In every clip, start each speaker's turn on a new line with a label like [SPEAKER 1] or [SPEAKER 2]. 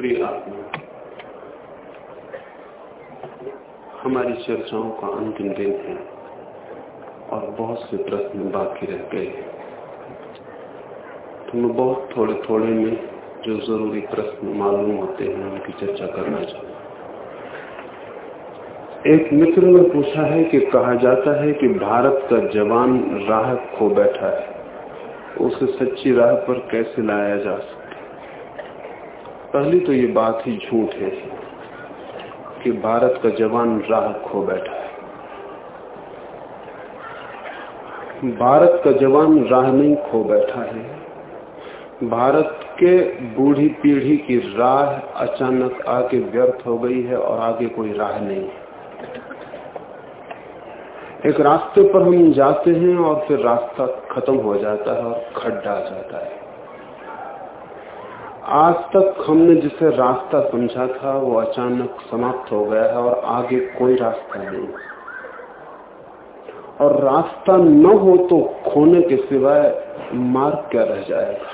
[SPEAKER 1] प्रिय आत्मा, हमारी चर्चाओं का अंतिम दिन है और बहुत से प्रश्न बाकी रह गए तो मैं बहुत थोड़े थोड़े में जो ज़रूरी प्रश्न मालूम होते हैं, उनकी चर्चा करना चाहिए एक मित्र ने पूछा है कि कहा जाता है कि भारत का जवान राह खो बैठा है। उसे सच्ची राह पर कैसे लाया जा सकता पहली तो ये बात ही झूठ है कि भारत का जवान राह खो बैठा है। भारत का जवान राह नहीं खो बैठा है। भारत के बूढ़ी पीढ़ी की राह अचानक आके व्यर्थ हो गई है और आगे कोई राह नहीं है। एक रास्ते पर हम जाते हैं और फिर रास्ता खत्म हो जाता है और खड्डा आ जाता है। आज तक हमने जिसे रास्ता समझा था, वो अचानक समाप्त हो गया है और आगे कोई रास्ता नहीं और रास्ता न हो तो खोने के सिवाय मार्ग क्या रह जाएगा?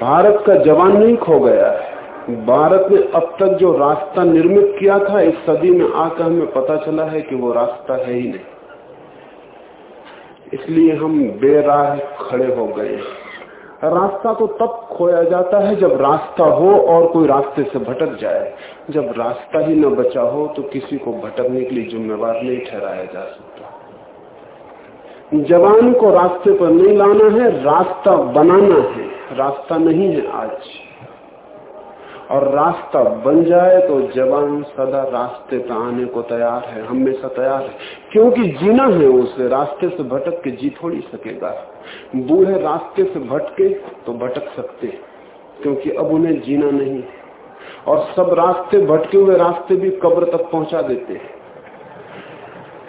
[SPEAKER 1] भारत का जवान नहीं खो गया है। भारत ने अब तक जो रास्ता निर्मित किया था, इस सदी में आकर हमें पता चला है कि वो रास्ता है ही नहीं। इसलिए हम बेराह खड़े हो गए रास्ता तो तब खोया जाता है जब रास्ता हो और कोई रास्ते से भटक जाए। जब रास्ता ही न बचा हो तो किसी को भटकने के लिए जिम्मेवार नहीं ठहराया जा सकता। जवान को रास्ते पर नहीं लाना है, रास्ता बनाना है। रास्ता नहीं है आज। और रास्ता बन जाए तो जवान सदा रास्ते पर आने को तैयार है, हमेशा तैयार है। क्योंकि जीना है उसे, रास्ते से भटक के जी थोड़ी सकेगा। बूढ़े रास्ते से भटके तो भटक सकते, क्योंकि अब उन्हें जीना नहीं और सब रास्ते भटके हुए रास्ते भी कब्र तक पहुँचा देते हैं।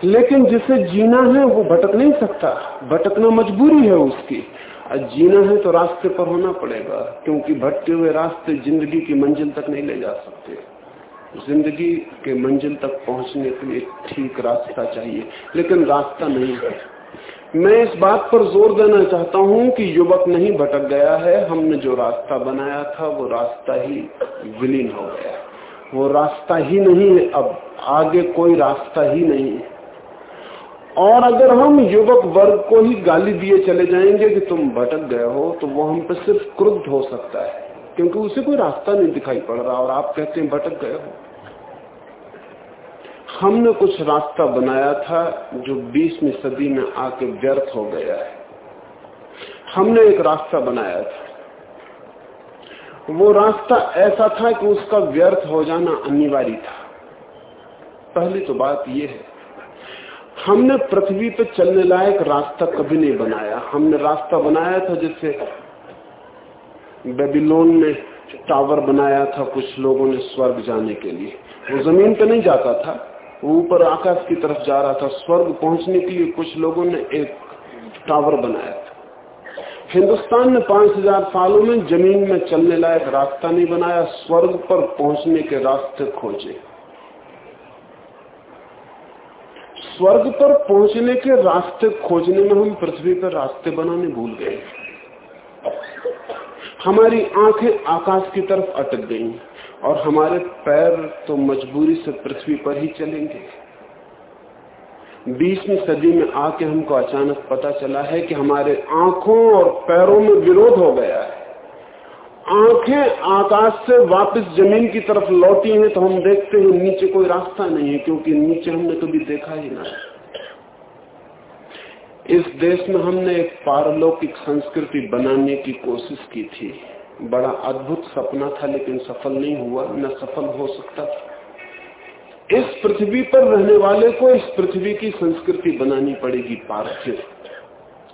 [SPEAKER 1] लेकिन जिसे जीना है वो भटक नहीं सकता। भटकना मजबूरी है उसकी। जीना है तो रास्ते पर होना पड़ेगा, क्योंकि भटके हुए रास्ते ज़िंदगी की मंजिल तक नहीं ले जा सकते। ज़िंदगी के मंजिल तक पहुँचने के लिए ठीक रास्ता चाहिए, लेकिन रास्ता नहीं है। मैं इस बात पर ज़ोर देना चाहता हूँ कि युवक नहीं भटक गया है, हमने जो रास्ता बनाया था, वो रास्ता ही विलीन हो गया। वो रास्ता ही नहीं है अब, आगे कोई रास्ता ही नहीं है। और अगर हम युवक वर्ग को ही गाली दिए चले जाएँगे कि तुम भटक गए हो तो वो हम पर सिर्फ़ क्रुद्ध हो सकता है, क्योंकि उसे कोई रास्ता नहीं दिखाई पड़ रहा और आप कहते हैं भटक गए हो। हमने कुछ रास्ता बनाया था जो बीसवीं सदी में आके व्यर्थ हो गया है। हमने एक रास्ता बनाया था। वो रास्ता ऐसा था कि उसका व्यर्थ हो जाना अनिवार्य था। पहली तो बात यह है हमने पृथ्वी पे चलने लायक रास्ता कभी नहीं बनाया। हमने रास्ता बनाया था जैसे बेबीलोन में टावर बनाया था कुछ लोगों ने स्वर्ग जाने के लिए। वो ज़मीन पे नहीं जाता था, वो ऊपर आकाश की तरफ़ जा रहा था। स्वर्ग पहुँचने के लिए कुछ लोगों ने एक टावर बनाया था। हिंदुस्तान ने पाँच हज़ार सालों में ज़मीन में चलने लायक रास्ता नहीं बनाया, स्वर्ग पर पहुँचने के रास्ते खोजे। स्वर्ग पर पहुँचने के रास्ते खोजने में हम पृथ्वी पर रास्ते बनाने भूल गए। हमारी आँखें आकाश की तरफ़ अटक गई और हमारे पैर तो मजबूरी से पृथ्वी पर ही चलेंगे। बीसवीं सदी में आके हमको अचानक पता चला है कि हमारे आँखों और पैरों में विरोध हो गया है। आँखें आकाश से वापस ज़मीन की तरफ़ लौटी हैं तो हम देखते हैं नीचे कोई रास्ता नहीं है, क्योंकि नीचे हमने कभी देखा ही ना इस देश में हमने एक पारलौकिक संस्कृति बनाने की कोशिश की थी। बड़ा अद्भुत सपना था, लेकिन सफल नहीं हुआ, न सफल हो सकता इस पृथ्वी पर रहने वाले को इस पृथ्वी की संस्कृति बनानी पड़ेगी, पार्थिव।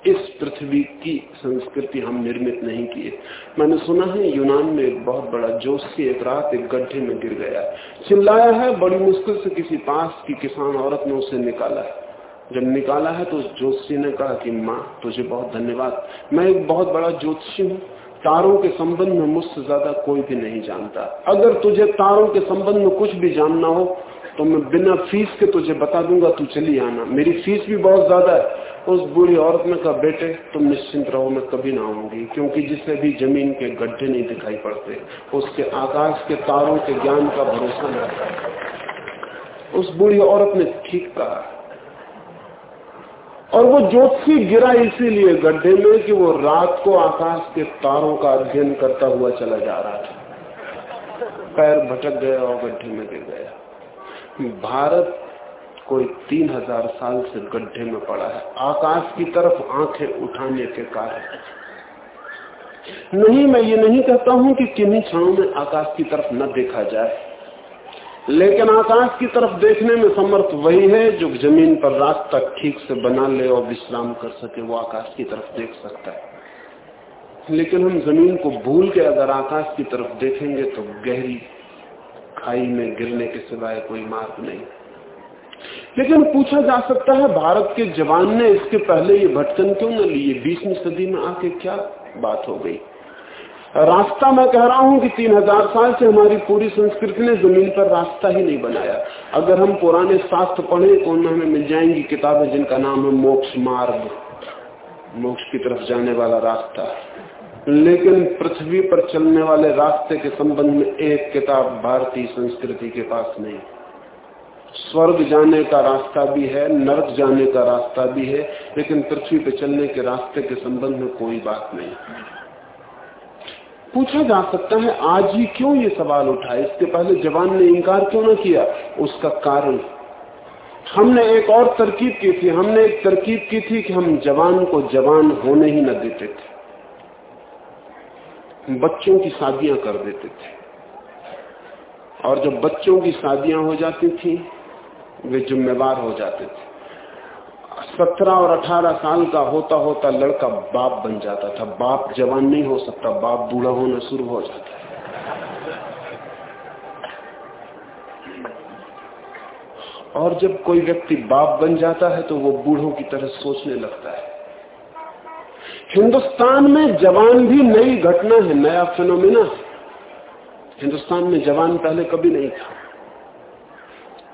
[SPEAKER 1] इस पृथ्वी की संस्कृति हम निर्मित नहीं किए। मैंने सुना है यूनान में एक बहुत बड़ा जोशी एक रात एक गड्ढे में गिर गया। चिल्लाया है, बड़ी मुश्किल से किसी पास की किसान औरत ने उसे निकाला। है जब निकाला है तो जोशी ने कहा कि, माँ, तुझे बहुत धन्यवाद। मैं एक बहुत बड़ा ज्योतिषी हूँ। तारों के संबंध में मुझसे ज़्यादा कोई भी नहीं जानता। अगर तुझे तारों के संबंध में कुछ भी जानना हो तो मैं बिना फ़ीस के तुझे बता दूँगा, तू चली आना। मेरी फ़ीस भी बहुत ज़्यादा है। उस बूढ़ी औरत ने कहा, बेटे, तुम निश्चिंत रहो, मैं कभी ना आऊँगी, क्योंकि जिसे भी ज़मीन के गड्ढे नहीं दिखाई पड़ते, उसके आकाश के तारों के ज्ञान का भरोसा नहीं उस बूढ़ी औरत ने ठीक कहा। और वो ज्योतिषी गिरा इसीलिए गड्ढे में कि वो रात को आकाश के तारों का अध्ययन करता हुआ चला जा रहा था। पैर भटक गया और गड्ढे में गिर गया। भारत कोई तीन हज़ार साल से गड्ढे में पड़ा है। आकाश की तरफ़ आँखें उठाने के कारण। नहीं, मैं ये नहीं कहता हूँ कि किन्हीं क्षणों में आकाश की तरफ़ न देखा जाए। लेकिन आकाश की तरफ़ देखने में समर्थ वही है जो ज़मीन पर रास्ता ठीक से बना ले और विश्राम कर सके, वो आकाश की तरफ़ देख सकता है। लेकिन हम ज़मीन को भूल के अगर आकाश की तरफ़ देखेंगे तो गहरी खाई में गिरने के सिवाय कोई मार्ग नहीं। लेकिन पूछा जा सकता है, भारत के जवान ने इसके पहले ये भटकन क्यों न ली? बीसवीं सदी में आके क्या बात हो गई? रास्ता मैं कह रहा हूँ कि तीन हज़ार साल से हमारी पूरी संस्कृति ने ज़मीन पर रास्ता ही नहीं बनाया। अगर हम पुराने शास्त्र पढ़े तो उनमें हमें मिल जाएँगी किताबें जिनका नाम है मोक्ष मार्ग। मोक्ष की तरफ़ जाने वाला रास्ता। लेकिन पृथ्वी पर चलने वाले रास्ते के संबंध में एक किताब भारतीय संस्कृति के पास नहीं। स्वर्ग जाने का रास्ता भी है, नरक जाने का रास्ता भी है, लेकिन पृथ्वी पर चलने के रास्ते के संबंध में कोई बात नहीं। पूछा जा सकता है, आज ही क्यों ये सवाल उठा? इसके पहले जवान ने इनकार क्यों ना किया? उसका कारण। हमने एक और तरकीब की थी, हमने एक तरकीब की थी कि हम जवान को जवान होने ही न देते थे। बच्चों की शादियाँ कर देते थे। और जब बच्चों की शादियाँ हो जाती थी वे जिम्मेवार हो जाते थे। सत्रह और अठारह साल का होता होता लड़का बाप बन जाता था। बाप जवान नहीं हो सकता, बाप बूढ़ा होना शुरू हो जाता है और जब कोई व्यक्ति बाप बन जाता है तो वो बूढ़ों की तरह सोचने लगता है। हिंदुस्तान में जवान भी नई घटना है, नया फिनोमिना है। हिंदुस्तान में जवान पहले कभी नहीं था।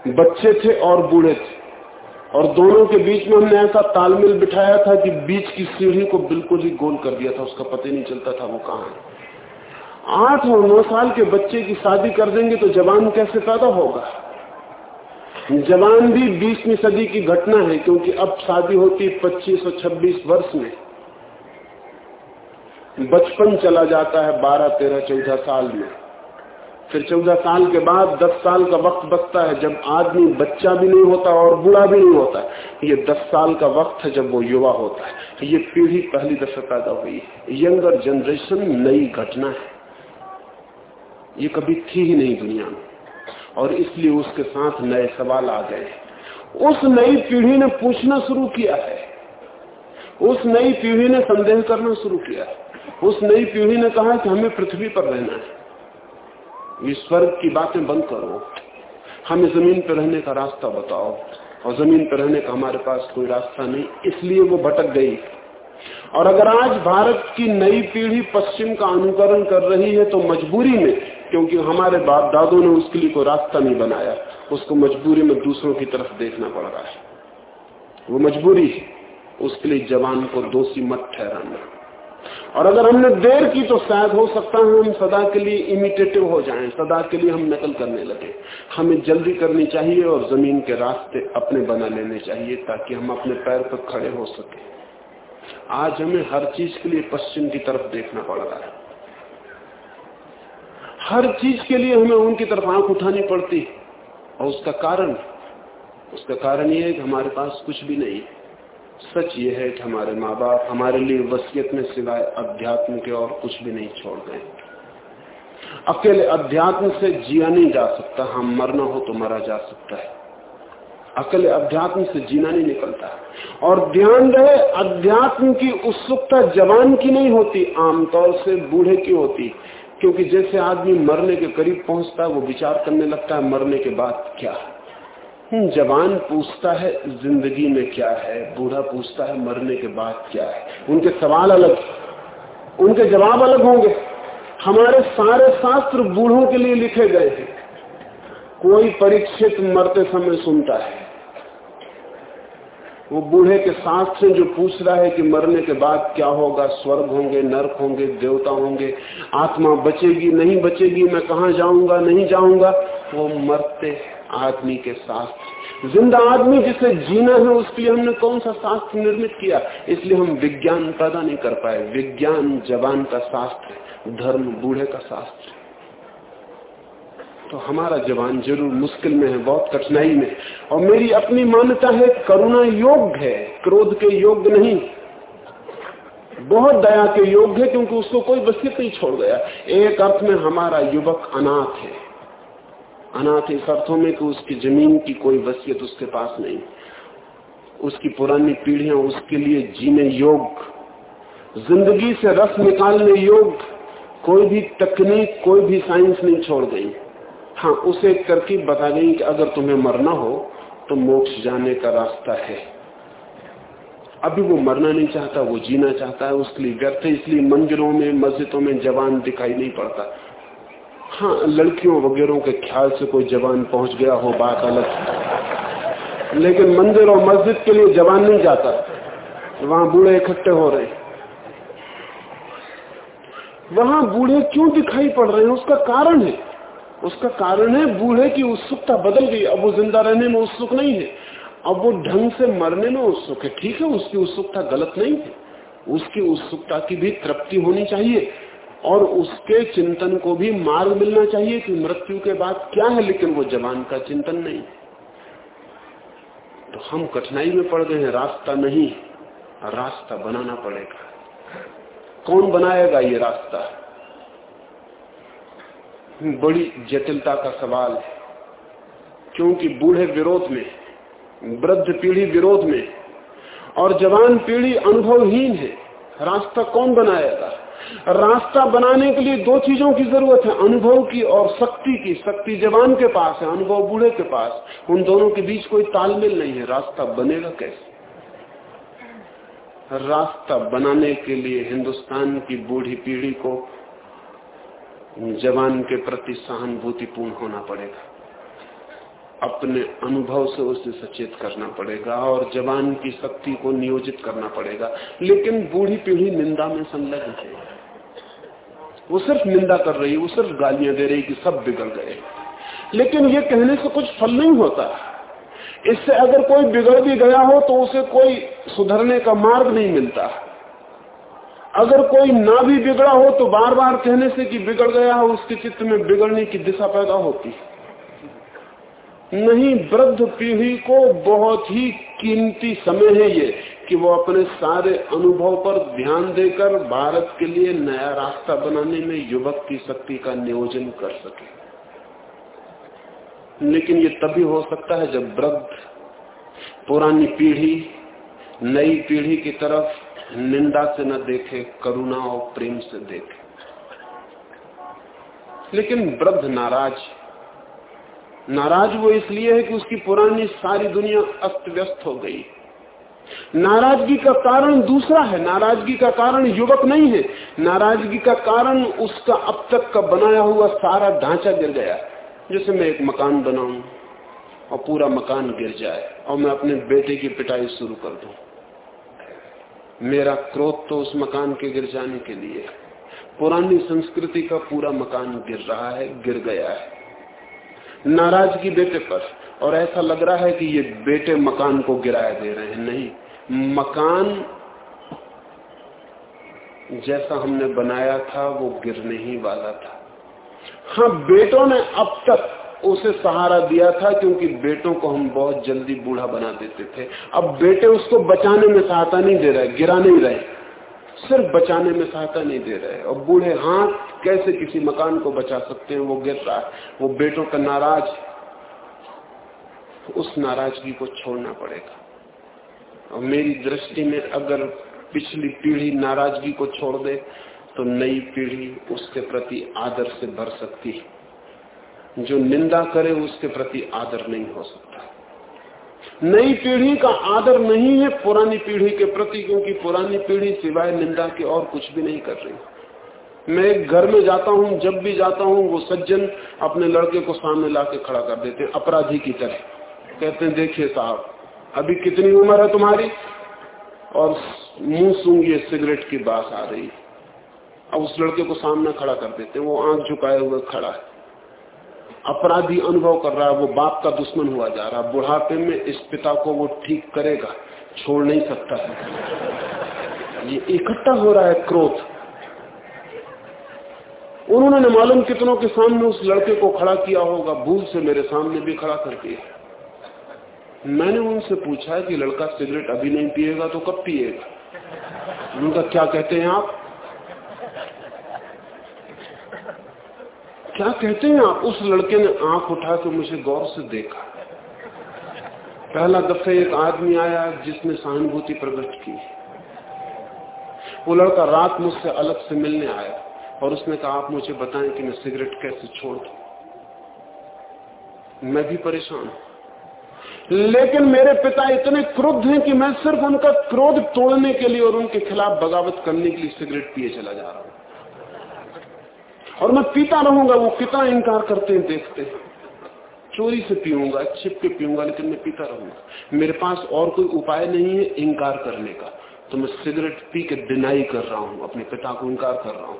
[SPEAKER 1] बच्चे थे और बूढ़े थे। और दोनों के बीच में हमने ऐसा तालमेल बिठाया था कि बीच की सीढ़ी को बिल्कुल ही गोल कर दिया था, उसका पता नहीं चलता था वो कहा है। आठ और नौ साल के बच्चे की शादी कर देंगे तो जवान कैसे पैदा होगा? जवान भी बीसवीं सदी की घटना है, क्योंकि अब शादी होती पच्चीस और छब्बीस वर्ष में। बचपन चला जाता है बारह, तेरह, चौदह साल में। फिर चौदह साल के बाद, दस साल का वक्त बचता है जब आदमी बच्चा भी नहीं होता और बूढ़ा भी नहीं होता ये दस साल का वक्त है जब वो युवा होता है। ये पीढ़ी पहली दफे पैदा हुई यंगर जनरेशन नई घटना है। ये कभी थी ही नहीं दुनिया में। और इसलिए उसके साथ नए सवाल आ गए उस नई पीढ़ी ने पूछना शुरू किया है। उस नई पीढ़ी ने संदेह करना शुरू किया उस नई पीढ़ी ने कहा कि हमें पृथ्वी पर रहना है। ये स्वर्ग की बातें बंद करो। हमें ज़मीन पर रहने का रास्ता बताओ। और ज़मीन पर रहने का हमारे पास कोई रास्ता नहीं, इसलिए वो भटक गई। और अगर आज भारत की नई पीढ़ी पश्चिम का अनुकरण कर रही है तो मजबूरी में, क्योंकि हमारे बाप दादों ने उसके लिए कोई रास्ता नहीं बनाया, उसको मजबूरी में दूसरों की तरफ़ देखना पड़ रहा है। वो मजबूरी उसके लिए जवान को दोषी मत ठहराना। और अगर हमने देर की तो शायद हो सकता है हम सदा के लिए इमिटेटिव हो जाएँ, सदा के लिए हम नकल करने लगे। हमें जल्दी करनी चाहिए और ज़मीन के रास्ते अपने बना लेने चाहिए ताकि हम अपने पैर पर खड़े हो सके। आज हमें हर चीज़ के लिए पश्चिम की तरफ़ देखना पड़ रहा है। हर चीज़ के लिए हमें उनकी तरफ़ आँख उठानी पड़ती और उसका कारण उसका कारण यह है कि हमारे पास कुछ भी नहीं है। सच ये है कि हमारे माँ बाप हमारे लिए वसीयत में सिवाय अध्यात्म के और कुछ भी नहीं छोड़ गए। अकेले अध्यात्म से जिया नहीं जा सकता, हम मरना हो तो मरा जा सकता है। अकेले अध्यात्म से जीना नहीं निकलता। और ध्यान रहे, अध्यात्म की उत्सुकता जवान की नहीं होती, आमतौर से बूढ़े की होती। क्योंकि जैसे आदमी मरने के करीब पहुँचता है, वो विचार करने लगता है, मरने के बाद क्या? है जवान पूछता है, ज़िंदगी में क्या है? बूढ़ा पूछता है, मरने के बाद क्या है? उनके सवाल अलग उनके जवाब अलग होंगे। हमारे सारे शास्त्र बूढ़ों के लिए लिखे गए हैं। कोई परीक्षित मरते समय सुनता है। वो बूढ़े के साथ से जो पूछ रहा है कि मरने के बाद क्या होगा? स्वर्ग होंगे, नर्क होंगे, देवता होंगे। आत्मा बचेगी, नहीं बचेगी, मैं कहा जाऊँगा, नहीं जाऊँगा? वो मरते आदमी के शास्त्र ज़िंदा आदमी जिसे जीना है, उसके लिए हमने कौन सा शास्त्र निर्मित किया? इसलिए हम विज्ञान पैदा नहीं कर पाए। विज्ञान जवान का शास्त्र धर्म बूढ़े का शास्त्र तो हमारा जवान ज़रूर मुश्किल में है, बहुत कठिनाई में और मेरी अपनी मान्यता है, करुणा योग्य है, क्रोध के योग्य नहीं। बहुत दया के योग्य है, क्योंकि उसको कोई वसीयत नहीं छोड़ गया। एक अर्थ में हमारा युवक अनाथ है। अनाथ इस अर्थों में कि उसकी ज़मीन की कोई वसीयत उसके पास नहीं। उसकी पुरानी पीढ़ियाँ उसके लिए जीने योग्य, ज़िंदगी से रस निकालने योग्य, कोई भी तकनीक, कोई भी साइंस नहीं छोड़ गई। हाँ उसे एक तरकीब बता गई कि अगर तुम्हें मरना हो तो मोक्ष जाने का रास्ता है। अभी वो मरना नहीं चाहता, वो जीना चाहता है, उसके लिए व्यर्थ इसलिए मंदिरों में, मस्जिदों में जवान दिखाई नहीं पड़ता। हाँ लड़कियों वगैरह के ख्याल से कोई जवान पहुँच गया हो, बात अलग लेकिन मंदिर और मस्जिद के लिए जवान नहीं जाता। वहाँ बूढ़े इकट्ठे हो रहे वहाँ बूढ़े क्यों दिखाई पड़ रहे हैं? उसका कारण है। उसका कारण है बूढ़े की उत्सुकता बदल गई। अब वो ज़िंदा रहने में उत्सुक नहीं है। अब वो ढंग से मरने में उत्सुक है। ठीक है, उसकी उत्सुकता गलत नहीं है। उसकी उत्सुकता की भी तृप्ति होनी चाहिए। और उसके चिंतन को भी मार्ग मिलना चाहिए कि मृत्यु के बाद क्या है, लेकिन वो जवान का चिंतन नहीं। तो हम कठिनाई में पड़ गए हैं, रास्ता नहीं, रास्ता बनाना पड़ेगा। कौन बनाएगा ये रास्ता? बड़ी जटिलता का सवाल है, क्योंकि बूढ़े विरोध में, वृद्ध पीढ़ी विरोध में, और जवान पीढ़ी अनुभवहीन है, रास्ता कौन बनाएगा? रास्ता बनाने के लिए दो चीज़ों की ज़रूरत है, अनुभव की और शक्ति की। शक्ति जवान के पास है, अनुभव बूढ़े के पास। उन दोनों के बीच कोई तालमेल नहीं है। रास्ता बनेगा कैसे? रास्ता बनाने के लिए हिंदुस्तान की बूढ़ी पीढ़ी को जवान के प्रति सहानुभूतिपूर्ण होना पड़ेगा। अपने अनुभव से उसे सचेत करना पड़ेगा और जवान की शक्ति को नियोजित करना पड़ेगा। लेकिन बूढ़ी पीढ़ी निंदा में संलग्न है। वो सिर्फ़ निंदा कर रही, वो सिर्फ़ गालियाँ दे रही कि सब बिगड़ गए। लेकिन ये कहने से कुछ फल नहीं होता। इससे अगर कोई बिगड़ भी गया हो तो उसे कोई सुधरने का मार्ग नहीं मिलता। अगर कोई ना भी बिगड़ा हो तो बार बार कहने से कि बिगड़ गया हो, उसके चित्त में बिगड़ने की दिशा पैदा होती। नहीं, वृद्ध पीढ़ी को बहुत ही कीमती समय है ये। कि वो अपने सारे अनुभव पर ध्यान देकर भारत के लिए नया रास्ता बनाने में युवक की शक्ति का नियोजन कर सके। लेकिन ये तभी हो सकता है जब वृद्ध, पुरानी पीढ़ी, नई पीढ़ी की तरफ़ निंदा से न देखे, करुणा और प्रेम से देखे। लेकिन वृद्ध नाराज़ नाराज़ वो इसलिए है कि उसकी पुरानी सारी दुनिया अस्त व्यस्त हो गई। नाराज़गी का कारण दूसरा है। नाराज़गी का कारण युवक नहीं है। नाराज़गी का कारण उसका अब तक का बनाया हुआ सारा ढांचा गिर गया जैसे मैं एक मकान बनाऊँ और पूरा मकान गिर जाए और मैं अपने बेटे की पिटाई शुरू कर दूँ। मेरा क्रोध तो उस मकान के गिर जाने के लिए पुरानी संस्कृति का पूरा मकान गिर रहा है, गिर गया है। नाराज़गी बेटे पर और ऐसा लग रहा है कि ये बेटे मकान को गिराया दे रहे हैं। नहीं, मकान जैसा हमने बनाया था, वो गिरने ही वाला था। हाँ बेटों ने अब तक उसे सहारा दिया था क्योंकि बेटों को हम बहुत जल्दी बूढ़ा बना देते थे। अब बेटे उसको बचाने में सहायता नहीं दे रहे, गिरा नहीं रहे। सिर्फ़ बचाने में सहायता नहीं दे रहे। और बूढ़े हाथ कैसे किसी मकान को बचा सकते हैं? वो गिर रहा है। वो बेटों का नाराज़ उस नाराज़गी को छोड़ना पड़ेगा। और मेरी दृष्टि में अगर पिछली पीढ़ी नाराज़गी को छोड़ दे तो नई पीढ़ी उसके प्रति आदर से भर सकती है। जो निंदा करे, उसके प्रति आदर नहीं हो सकता। नई पीढ़ी का आदर नहीं है पुरानी पीढ़ी के प्रति, क्योंकि पुरानी पीढ़ी सिवाय निंदा के और कुछ भी नहीं कर रही। मैं घर में जाता हूँ, जब भी जाता हूँ, वो सज्जन अपने लड़के को सामने ला के खड़ा कर देते अपराधी की तरह। कहते हैं, देखिए साहब, अभी कितनी उम्र है तुम्हारी? और मुँह सूंघिए सिगरेट की बात आ रही। अब उस लड़के को सामने खड़ा कर देते वो आँख झुकाए हुए खड़ा है। अपराधी अनुभव कर रहा है, वो बाप का दुश्मन हुआ जा रहा है। बुढ़ापे में इस पिता को वो ठीक करेगा, छोड़ नहीं सकता है। ये इकट्ठा हो रहा है क्रोध। उन्होंने मालूम कितनों के सामने उस लड़के को खड़ा किया होगा, भूल से मेरे सामने भी खड़ा कर दिया। मैंने उनसे पूछा कि लड़का सिगरेट अभी नहीं पिएगा तो कब पिएगा? उनका क्या कहते हैं आप? क्या कहते हैं आप? उस लड़के ने आँख उठा के मुझे गौर से देखा। पहला दफे एक आदमी आया जिसने सहानुभूति प्रकट की। वो लड़का रात मुझसे अलग से मिलने आया और उसने कहा, आप मुझे बताएँ कि मैं सिगरेट कैसे छोड़ दू? मैं भी परेशान हूँ। लेकिन मेरे पिता इतने क्रुद्ध हैं कि मैं सिर्फ़ उनका क्रोध तोड़ने के लिए और उनके खिलाफ बगावत करने के लिए सिगरेट पिए चला जा रहा हूँ। और मैं पीता रहूँगा, वो कितना इंकार करते हैं, देखते हैं। चोरी से पीऊँगा, छिप के पीऊँगा, लेकिन मैं पीता रहूँगा। मेरे पास और कोई उपाय नहीं है इनकार करने का। तो मैं सिगरेट पी के डिनाई कर रहा हूँ, अपने पिता को इनकार कर रहा हूँ।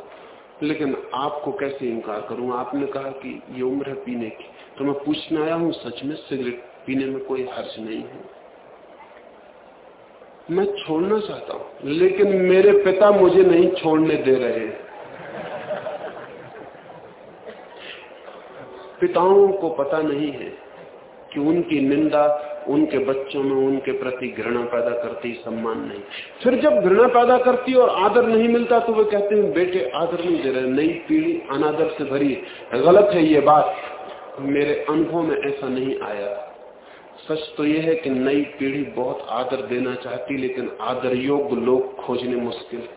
[SPEAKER 1] लेकिन आपको कैसे इंकार करूँ? आपने कहा कि ये उम्र है पीने की। तो मैं पूछने आया हूँ, सच में सिगरेट पीने में कोई हर्ष नहीं है। मैं छोड़ना चाहता हूँ, लेकिन मेरे पिता मुझे नहीं छोड़ने दे रहे पिताओं को पता नहीं है कि उनकी निंदा, उनके बच्चों में उनके प्रति घृणा पैदा करती, सम्मान नहीं। फिर जब घृणा पैदा करती और आदर नहीं मिलता तो वे कहते हैं, बेटे, आदर नहीं दे रहे, नई पीढ़ी अनादर से भरी। गलत है ये बात। मेरे अनुभव में ऐसा नहीं आया। सच तो यह है कि नई पीढ़ी बहुत आदर देना चाहती लेकिन आदर योग्य लोग खोजने मुश्किल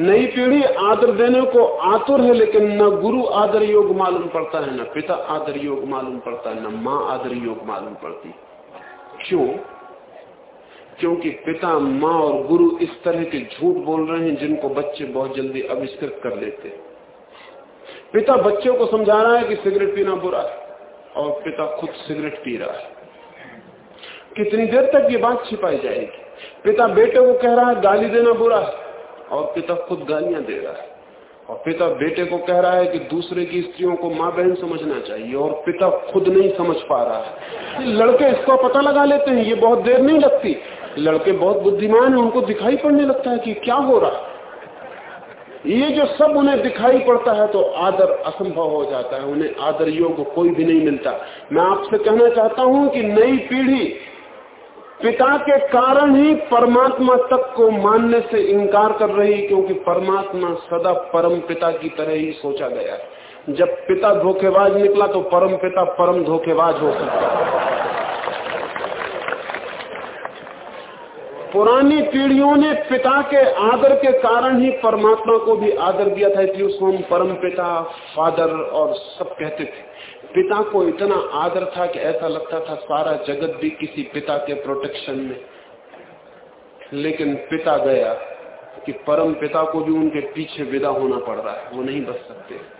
[SPEAKER 1] नई पीढ़ी आदर देने को आतुर है, लेकिन न गुरु आदर योग मालूम पड़ता है, न पिता आदर योग मालूम पड़ता है, न माँ आदर योग मालूम पड़ती। क्यों? क्योंकि पिता, माँ और गुरु इस तरह के झूठ बोल रहे हैं जिनको बच्चे बहुत जल्दी आविष्कृत कर लेते पिता बच्चों को समझा रहा है कि सिगरेट पीना बुरा है। और पिता खुद सिगरेट पी रहा है। कितनी देर तक ये बात छिपाई जाएगी? पिता बेटे को कह रहा है, गाली देना बुरा है। और पिता खुद गालियाँ दे रहा है। और पिता बेटे को कह रहा है कि दूसरे की स्त्रियों को माँ बहन समझना चाहिए और पिता खुद नहीं समझ पा रहा है। लड़के इसको पता लगा लेते हैं, ये बहुत देर नहीं लगती। लड़के बहुत बुद्धिमान है, उनको दिखाई पड़ने लगता है कि क्या हो रहा ये जो सब उन्हें दिखाई पड़ता है तो आदर असंभव हो जाता है, उन्हें आदर योग कोई भी नहीं मिलता। मैं आपसे कहना चाहता हूँ कि नई पीढ़ी पिता के कारण ही परमात्मा तक को मानने से इनकार कर रही, क्योंकि परमात्मा सदा परम पिता की तरह ही सोचा गया है। जब पिता धोखेबाज निकला तो परम पिता परम धोखेबाज हो सकता पुरानी पीढ़ियों ने पिता के आदर के कारण ही परमात्मा को भी आदर दिया था, इसलिए उसको हम परम पिता, फादर और सब कहते थे। पिता को इतना आदर था कि ऐसा लगता था सारा जगत भी किसी पिता के प्रोटेक्शन में। लेकिन पिता गया कि परम पिता को भी उनके पीछे विदा होना पड़ रहा है, वो नहीं बच सकते।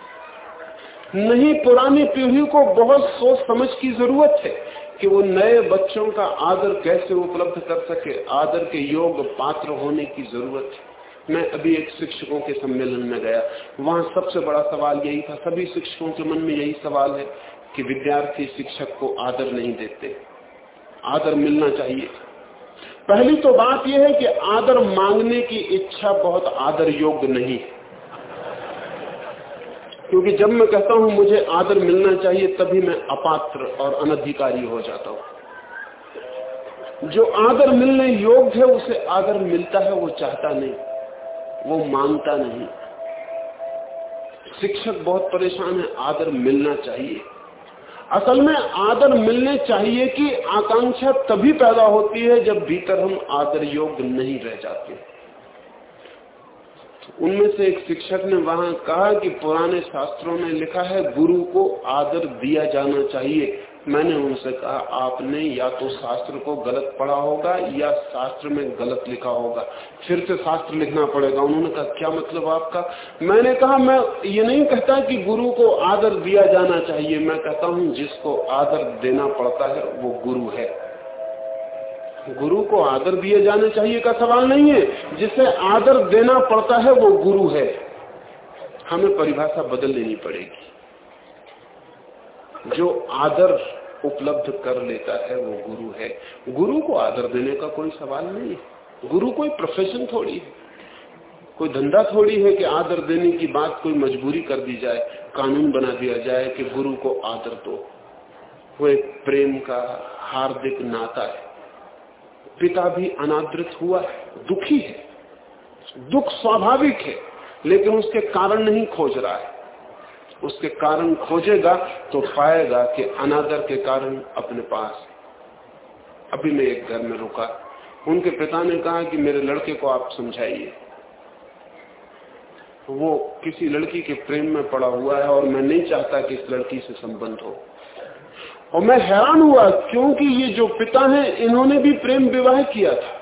[SPEAKER 1] नहीं, पुरानी पीढ़ी को बहुत सोच समझ की ज़रूरत है। कि वो नए बच्चों का आदर कैसे उपलब्ध कर सके? आदर के योग पात्र होने की ज़रूरत है। मैं अभी एक शिक्षकों के सम्मेलन में गया। वहाँ सबसे बड़ा सवाल यही था, सभी शिक्षकों के मन में यही सवाल है कि विद्यार्थी शिक्षक को आदर नहीं देते। आदर मिलना चाहिए। पहली तो बात यह है कि आदर मांगने की इच्छा बहुत आदर योग्य नहीं है। क्योंकि जब मैं कहता हूँ मुझे आदर मिलना चाहिए, तभी मैं अपात्र और अनधिकारी हो जाता हूँ। जो आदर मिलने योग्य है, उसे आदर मिलता है, वो चाहता नहीं, वो मानता नहीं। शिक्षक बहुत परेशान है, आदर मिलना चाहिए। असल में आदर मिलने चाहिए कि आकांक्षा तभी पैदा होती है जब भीतर हम आदर योग्य नहीं रह जाते। उनमें से एक शिक्षक ने वहाँ कहा कि पुराने शास्त्रों में लिखा है, गुरु को आदर दिया जाना चाहिए। मैंने उनसे कहा, आपने या तो शास्त्र को गलत पढ़ा होगा या शास्त्र में गलत लिखा होगा। फिर से शास्त्र लिखना पड़ेगा। उन्होंने कहा, क्या मतलब आपका? मैंने कहा, मैं ये नहीं कहता कि गुरु को आदर दिया जाना चाहिए। मैं कहता हूँ, जिसको आदर देना पड़ता है, वो गुरु है। गुरु को आदर दिए जाने चाहिए का सवाल नहीं है। जिसे आदर देना पड़ता है, वो गुरु है। हमें परिभाषा बदल लेनी पड़ेगी। जो आदर उपलब्ध कर लेता है, वो गुरु है। गुरु को आदर देने का कोई सवाल नहीं है। गुरु कोई प्रोफेशन थोड़ी है। कोई धंधा थोड़ी है कि आदर देने की बात कोई मजबूरी कर दी जाए, कानून बना दिया जाए कि गुरु को आदर दो। वो एक प्रेम का हार्दिक नाता है। पिता भी अनादृत हुआ दुखी है, दुख स्वाभाविक है, लेकिन उसके कारण नहीं खोज रहा है। उसके कारण खोजेगा तो पाएगा कि अनादर के कारण अपने पास अभी मैं एक घर में रुका। उनके पिता ने कहा कि मेरे लड़के को आप समझाइए। वो किसी लड़की के प्रेम में पड़ा हुआ है और मैं नहीं चाहता कि इस लड़की से संबंध हो। और मैं हैरान हुआ क्योंकि ये जो पिता हैं, इन्होंने भी प्रेम विवाह किया था।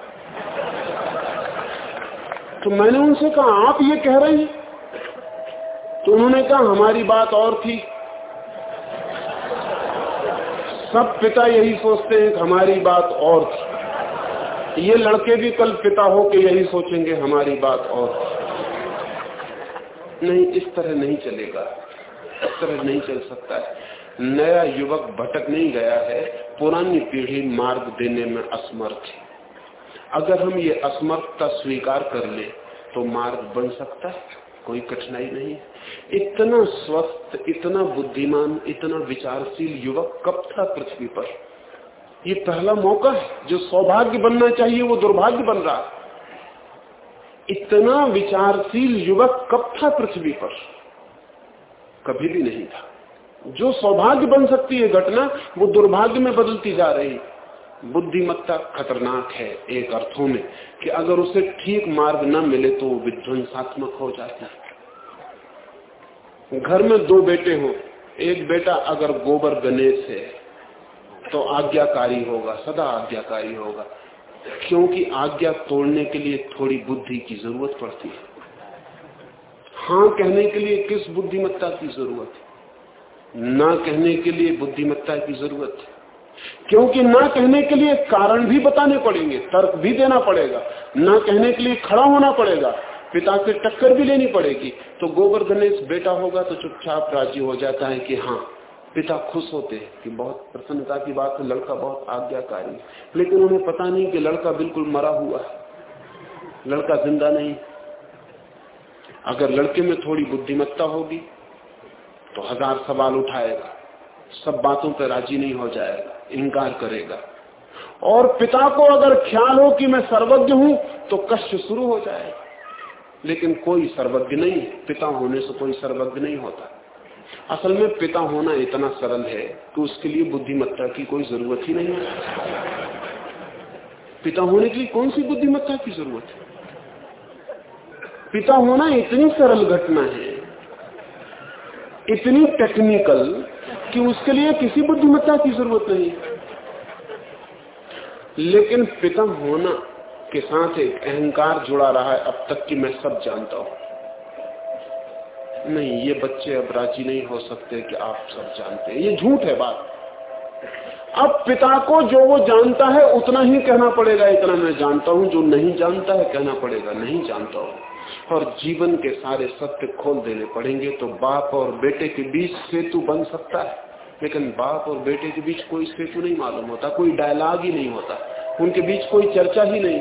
[SPEAKER 1] तो मैंने उनसे कहा, आप ये कह रहे हैं? तो उन्होंने कहा, हमारी बात और थी। सब पिता यही सोचते हैं हमारी बात और थी। ये लड़के भी कल पिता हो के यही सोचेंगे, हमारी बात और थी। नहीं, इस तरह नहीं चलेगा। इस तरह नहीं चल सकता है। नया युवक भटक नहीं गया है, पुरानी पीढ़ी मार्ग देने में असमर्थ है। अगर हम ये असमर्थता स्वीकार कर ले तो मार्ग बन सकता है, कोई कठिनाई नहीं। इतना स्वस्थ, इतना बुद्धिमान, इतना विचारशील युवक कब था पृथ्वी पर? ये पहला मौका है, जो सौभाग्य बनना चाहिए, वो दुर्भाग्य बन रहा इतना विचारशील युवक कब था पृथ्वी पर? कभी भी नहीं था। जो सौभाग्य बन सकती है घटना, वो दुर्भाग्य में बदलती जा रही। बुद्धिमत्ता खतरनाक है एक अर्थों में कि अगर उसे ठीक मार्ग न मिले तो वो विध्वंसात्मक हो जाता है। घर में दो बेटे हो, एक बेटा अगर गोबर गणेश है तो आज्ञाकारी होगा, सदा आज्ञाकारी होगा। क्योंकि आज्ञा तोड़ने के लिए थोड़ी बुद्धि की ज़रूरत पड़ती है। हाँ कहने के लिए किस बुद्धिमत्ता की ज़रूरत है? ना कहने के लिए बुद्धिमत्ता की ज़रूरत है। क्योंकि ना कहने के लिए कारण भी बताने पड़ेंगे, तर्क भी देना पड़ेगा, ना कहने के लिए खड़ा होना पड़ेगा, पिता से टक्कर भी लेनी पड़ेगी। तो गोबर गणेश बेटा होगा तो चुपचाप राज़ी हो जाता है कि हाँ पिता खुश होते हैं कि बहुत प्रसन्नता की बात है, लड़का बहुत आज्ञाकारी लेकिन उन्हें पता नहीं कि लड़का बिल्कुल मरा हुआ है। लड़का ज़िंदा नहीं अगर लड़के में थोड़ी बुद्धिमत्ता होगी तो हज़ार सवाल उठाएगा, सब बातों पर राज़ी नहीं हो जाएगा, इनकार करेगा। और पिता को अगर ख्याल हो कि मैं सर्वज्ञ हूँ तो कष्ट शुरू हो जाएगा। लेकिन कोई सर्वज्ञ नहीं, पिता होने से कोई सर्वज्ञ नहीं होता। असल में पिता होना इतना सरल है कि उसके लिए बुद्धिमत्ता की कोई ज़रूरत ही नहीं है। पिता होने के लिए कौन सी बुद्धिमत्ता की ज़रूरत है? पिता होना इतनी सरल घटना है इतनी टेक्निकल कि उसके लिए किसी बुद्धिमत्ता की ज़रूरत नहीं। लेकिन पिता होना के साथ एक अहंकार जुड़ा रहा है, अब तक कि मैं सब जानता हूँ। नहीं, ये बच्चे अब राज़ी नहीं हो सकते कि आप सब जानते हैं। ये झूठ है बात। अब पिता को जो वो जानता है, उतना ही कहना पड़ेगा, इतना मैं जानता हूँ। जो नहीं जानता है, कहना पड़ेगा, नहीं जानता हूँ। और जीवन के सारे सत्य खोल देने पड़ेंगे तो बाप और बेटे के बीच सेतु बन सकता है। लेकिन बाप और बेटे के बीच कोई सेतु नहीं मालूम होता, कोई डायलॉग ही नहीं होता, उनके बीच कोई चर्चा ही नहीं।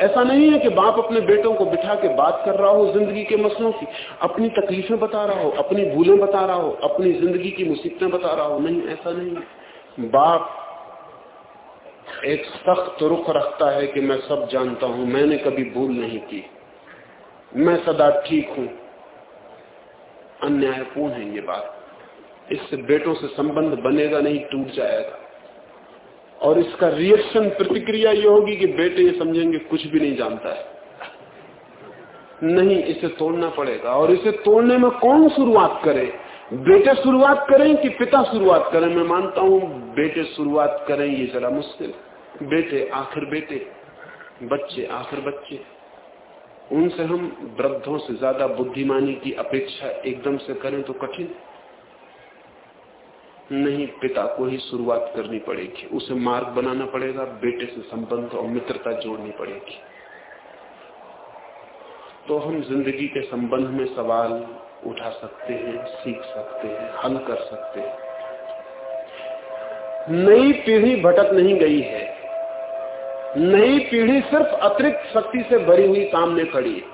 [SPEAKER 1] ऐसा नहीं है कि बाप अपने बेटों को बिठा के बात कर रहा हो ज़िंदगी के मसलों की, अपनी तकलीफें बता रहा हो, अपनी भूलें बता रहा हो, अपनी ज़िंदगी की मुसीबतें बता रहा हो। नहीं, ऐसा नहीं बाप एक सख्त रुख रखता है कि मैं सब जानता हूँ, मैंने कभी भूल नहीं की। मैं सदा ठीक हूँ। अन्यायपूर्ण है ये बात। इससे बेटों से संबंध बनेगा नहीं, टूट जाएगा। और इसका रिएक्शन प्रतिक्रिया ये होगी कि बेटे ये समझेंगे, कुछ भी नहीं जानता है। नहीं, इसे तोड़ना पड़ेगा। और इसे तोड़ने में कौन शुरुआत करे? बेटे शुरुआत करें कि पिता शुरुआत करें? मैं मानता हूँ, बेटे शुरुआत करें, ये जरा मुश्किल। बेटे, आखिर बेटे, बच्चे, आखिर बच्चे। उनसे हम वृद्धों से ज़्यादा बुद्धिमानी की अपेक्षा एकदम से करें तो कठिन। नहीं, पिता को ही शुरुआत करनी पड़ेगी। उसे मार्ग बनाना पड़ेगा, बेटे से संबंध और मित्रता जोड़नी पड़ेगी। तो हम ज़िंदगी के संबंध में सवाल उठा सकते हैं, सीख सकते हैं, हल कर सकते हैं। नई पीढ़ी भटक नहीं गई है। नई पीढ़ी सिर्फ़ अतिरिक्त शक्ति से भरी हुई सामने खड़ी है।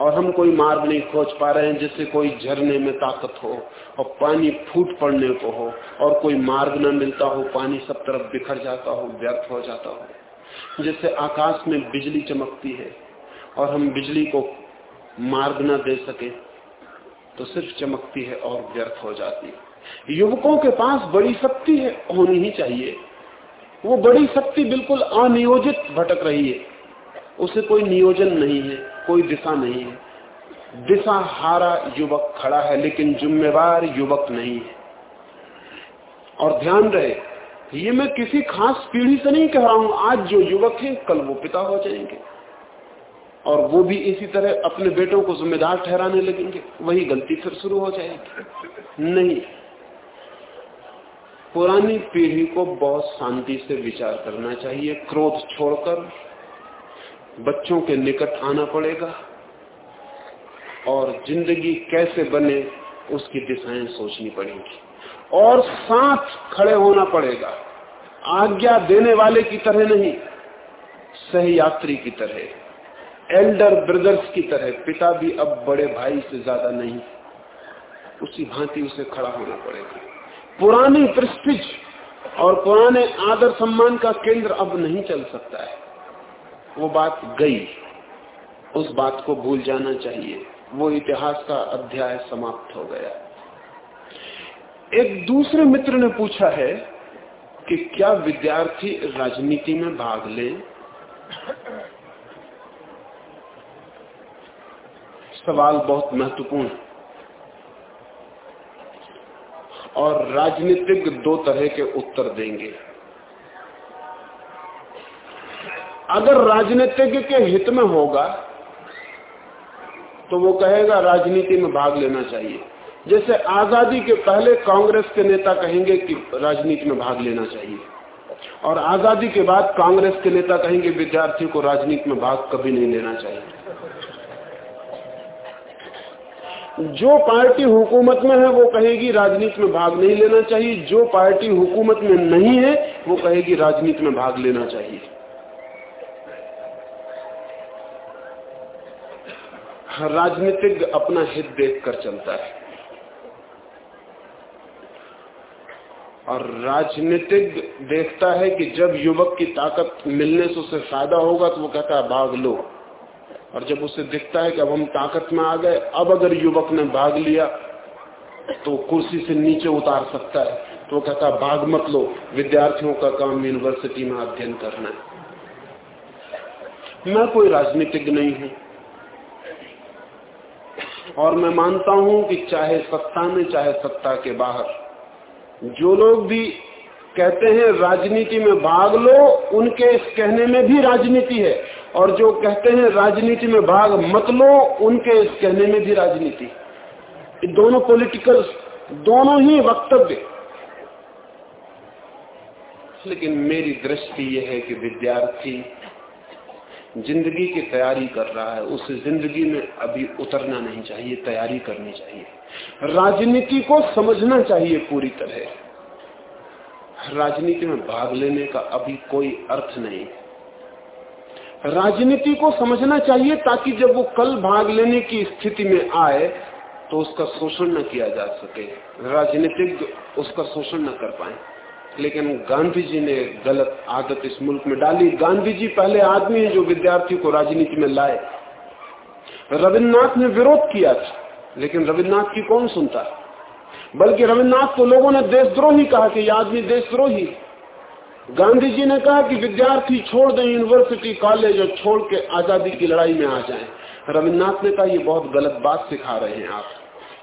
[SPEAKER 1] और हम कोई मार्ग नहीं खोज पा रहे हैं जिससे कोई झरने में ताकत हो और पानी फूट पड़ने को हो और कोई मार्ग न मिलता हो, पानी सब तरफ़ बिखर जाता हो, व्यर्थ हो जाता हो जैसे आकाश में बिजली चमकती है और हम बिजली को मार्ग न दे सके तो सिर्फ़ चमकती है और व्यर्थ हो जाती है। युवकों के पास बड़ी शक्ति है, होनी ही चाहिए। वो बड़ी शक्ति बिल्कुल अनियोजित भटक रही है। उसे कोई नियोजन नहीं है, कोई दिशा नहीं है। दिशा हारा युवक खड़ा है, लेकिन जिम्मेवार युवक नहीं है। और ध्यान रहे, ये मैं किसी खास पीढ़ी से नहीं कह रहा हूँ, आज जो युवक है, कल वो पिता हो जाएँगे। और वो भी इसी तरह अपने बेटों को जिम्मेदार ठहराने लगेंगे, वही गलती फिर शुरू हो जाएगी। नहीं पुरानी पीढ़ी को बहुत शांति से विचार करना चाहिए, क्रोध छोड़कर बच्चों के निकट आना पड़ेगा। और ज़िंदगी कैसे बने, उसकी दिशाएँ सोचनी पड़ेंगी। और साथ खड़े होना पड़ेगा। आज्ञा देने वाले की तरह नहीं, सही यात्री की तरह। एल्डर ब्रदर्स की तरह, पिता भी अब बड़े भाई से ज़्यादा नहीं, उसी भांति उसे खड़ा होना पड़ेगा। पुरानी प्रेस्टिज और पुराने आदर सम्मान का केंद्र अब नहीं चल सकता है। वो बात गई। उस बात को भूल जाना चाहिए। वो इतिहास का अध्याय समाप्त हो गया। एक दूसरे मित्र ने पूछा है कि क्या विद्यार्थी राजनीति में भाग ले? सवाल बहुत महत्वपूर्ण है। और राजनीतिक दो तरह के उत्तर देंगे। अगर राजनीतिज्ञ के हित में होगा तो वो कहेगा, राजनीति में भाग लेना चाहिए। जैसे आज़ादी के पहले कांग्रेस के नेता कहेंगे कि राजनीति में भाग लेना चाहिए, और आज़ादी के बाद कांग्रेस के नेता कहेंगे, विद्यार्थियों को राजनीति में भाग कभी नहीं लेना चाहिए। जो पार्टी हुकूमत में है, वो कहेगी राजनीति में भाग नहीं लेना चाहिए। जो पार्टी हुकूमत में नहीं है, वो कहेगी राजनीति में भाग लेना चाहिए। राजनीतिक अपना हित देखकर चलता है। और राजनीतिक देखता है कि जब युवक की ताकत मिलने से उसे फ़ायदा होगा तो वो कहता है, भाग लो। और जब उसे दिखता है कि अब हम ताकत में आ गए, अब अगर युवक ने भाग लिया तो कुर्सी से नीचे उतार सकता है। तो कहता, भाग मत लो, विद्यार्थियों का काम यूनिवर्सिटी में अध्ययन करना है। मैं कोई राजनीतिज्ञ नहीं हूँ। और मैं मानता हूँ कि चाहे सत्ता में, चाहे सत्ता के बाहर, जो लोग भी कहते हैं, राजनीति में भाग लो, उनके इस कहने में भी राजनीति है। और जो कहते हैं, राजनीति में भाग मत लो, उनके इस कहने में भी राजनीति दोनों पॉलिटिकल दोनों ही वक्तव्य। लेकिन मेरी दृष्टि यह है कि विद्यार्थी ज़िंदगी की तैयारी कर रहा है, उसे ज़िंदगी में अभी उतरना नहीं चाहिए, तैयारी करनी चाहिए। राजनीति को समझना चाहिए पूरी तरह। राजनीति में भाग लेने का अभी कोई अर्थ नहीं। राजनीति को समझना चाहिए ताकि जब वो कल भाग लेने की स्थिति में आए तो उसका शोषण न किया जा सके। राजनीतिक उसका शोषण न कर पाए। लेकिन गांधी जी ने गलत आदत इस मुल्क में डाली। गांधी जी पहले आदमी है जो विद्यार्थी को राजनीति में लाए। रविन्द्रनाथ ने विरोध किया था, लेकिन रविन्द्रनाथ की कौन सुनता? बल्कि रविन्द्रनाथ को लोगों ने देशद्रोही कहा कि यह आदमी देशद्रोही गांधी जी ने कहा कि विद्यार्थी छोड़ दें यूनिवर्सिटी कॉलेज और छोड़ के आज़ादी की लड़ाई में आ जाएँ। रविन्द्रनाथ ने कहा, ये बहुत गलत बात सिखा रहे हैं आप।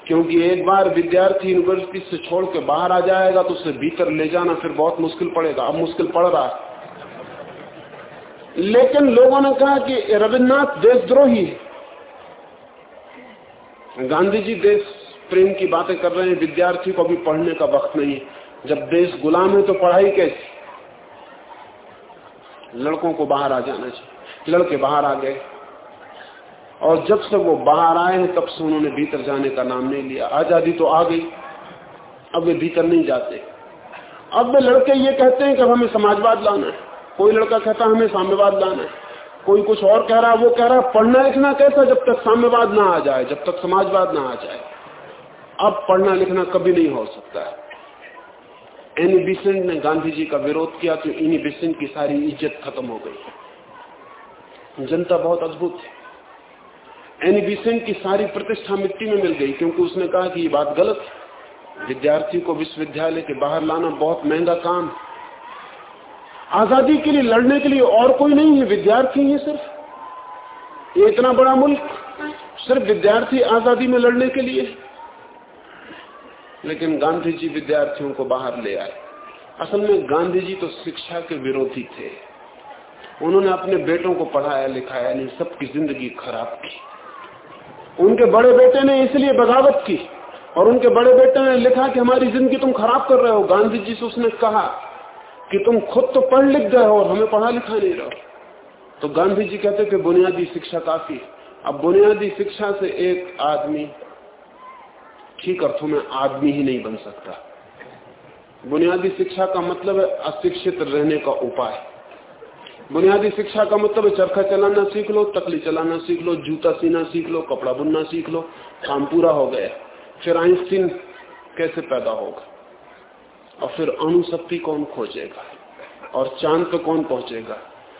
[SPEAKER 1] क्योंकि एक बार विद्यार्थी यूनिवर्सिटी से छोड़ के बाहर आ जाएगा तो उसे भीतर ले जाना फिर बहुत मुश्किल पड़ेगा। अब मुश्किल पड़ रहा है। लेकिन लोगों ने कहा कि रविन्द्रनाथ देशद्रोही गांधी जी देश प्रेम की बातें कर रहे हैं, विद्यार्थी को अभी पढ़ने का वक्त नहीं है। जब देश गुलाम है तो पढ़ाई कैसी? लड़कों को बाहर आ जाना चाहिए। लड़के बाहर आ गए। और जब से वो बाहर आए हैं, तब से उन्होंने भीतर जाने का नाम नहीं लिया। आज़ादी तो आ गई। अब वे भीतर नहीं जाते। अब वे लड़के ये कहते हैं कि हमें समाजवाद लाना है। कोई लड़का कहता हमें साम्यवाद लाना है। कोई कुछ और कह रहा है, वो कह रहा है, पढ़ना लिखना कैसा जब तक साम्यवाद ना आ जाए, जब तक समाजवाद ना आ जाए। अब पढ़ना लिखना कभी नहीं हो सकता है। एनी बिसेंट ने गांधी जी का विरोध किया तो इनी बिसेंट की सारी इज़्ज़त खत्म हो गई। जनता बहुत अद्भुत है। एनी बिसेंट की सारी प्रतिष्ठा मिट्टी में मिल गई क्योंकि उसने कहा कि ये बात गलत है। विद्यार्थी को विश्वविद्यालय के बाहर लाना बहुत महँगा काम है। आज़ादी के लिए लड़ने के लिए और कोई नहीं है, विद्यार्थी ही सिर्फ़। इतना बड़ा मुल्क, सिर्फ़ विद्यार्थी आज़ादी में लड़ने के लिए लेकिन गांधी जी विद्यार्थियों को बाहर ले आए। असल में गांधी जी तो शिक्षा के विरोधी थे। उन्होंने अपने बेटों को पढ़ाया, लिखाया नहीं, सबकी ज़िंदगी खराब की। उनके बड़े बेटे ने इसलिए बगावत की और उनके बड़े बेटे ने लिखा कि हमारी ज़िंदगी तुम खराब कर रहे हो। गांधी जी से उसने कहा कि तुम खुद तो पढ़ लिख गए हो और हमें पढ़ा लिखा नहीं रहो। तो गांधी जी कहते थे बुनियादी शिक्षा काफ़ी अब बुनियादी शिक्षा से एक आदमी ठीक अर्थों में आदमी ही नहीं बन सकता। बुनियादी शिक्षा का मतलब है अशिक्षित रहने का उपाय। बुनियादी शिक्षा का मतलब है चरखा चलाना सीख लो तकली चलाना सीख लो, जूता सीना सीख लो, कपड़ा बुनना सीख लो, काम पूरा हो गया। फिर आइंस्टीन कैसे पैदा होगा? और फिर अणुशक्ति कौन खोजेगा? और चाँद पे कौन पहुंचेगा?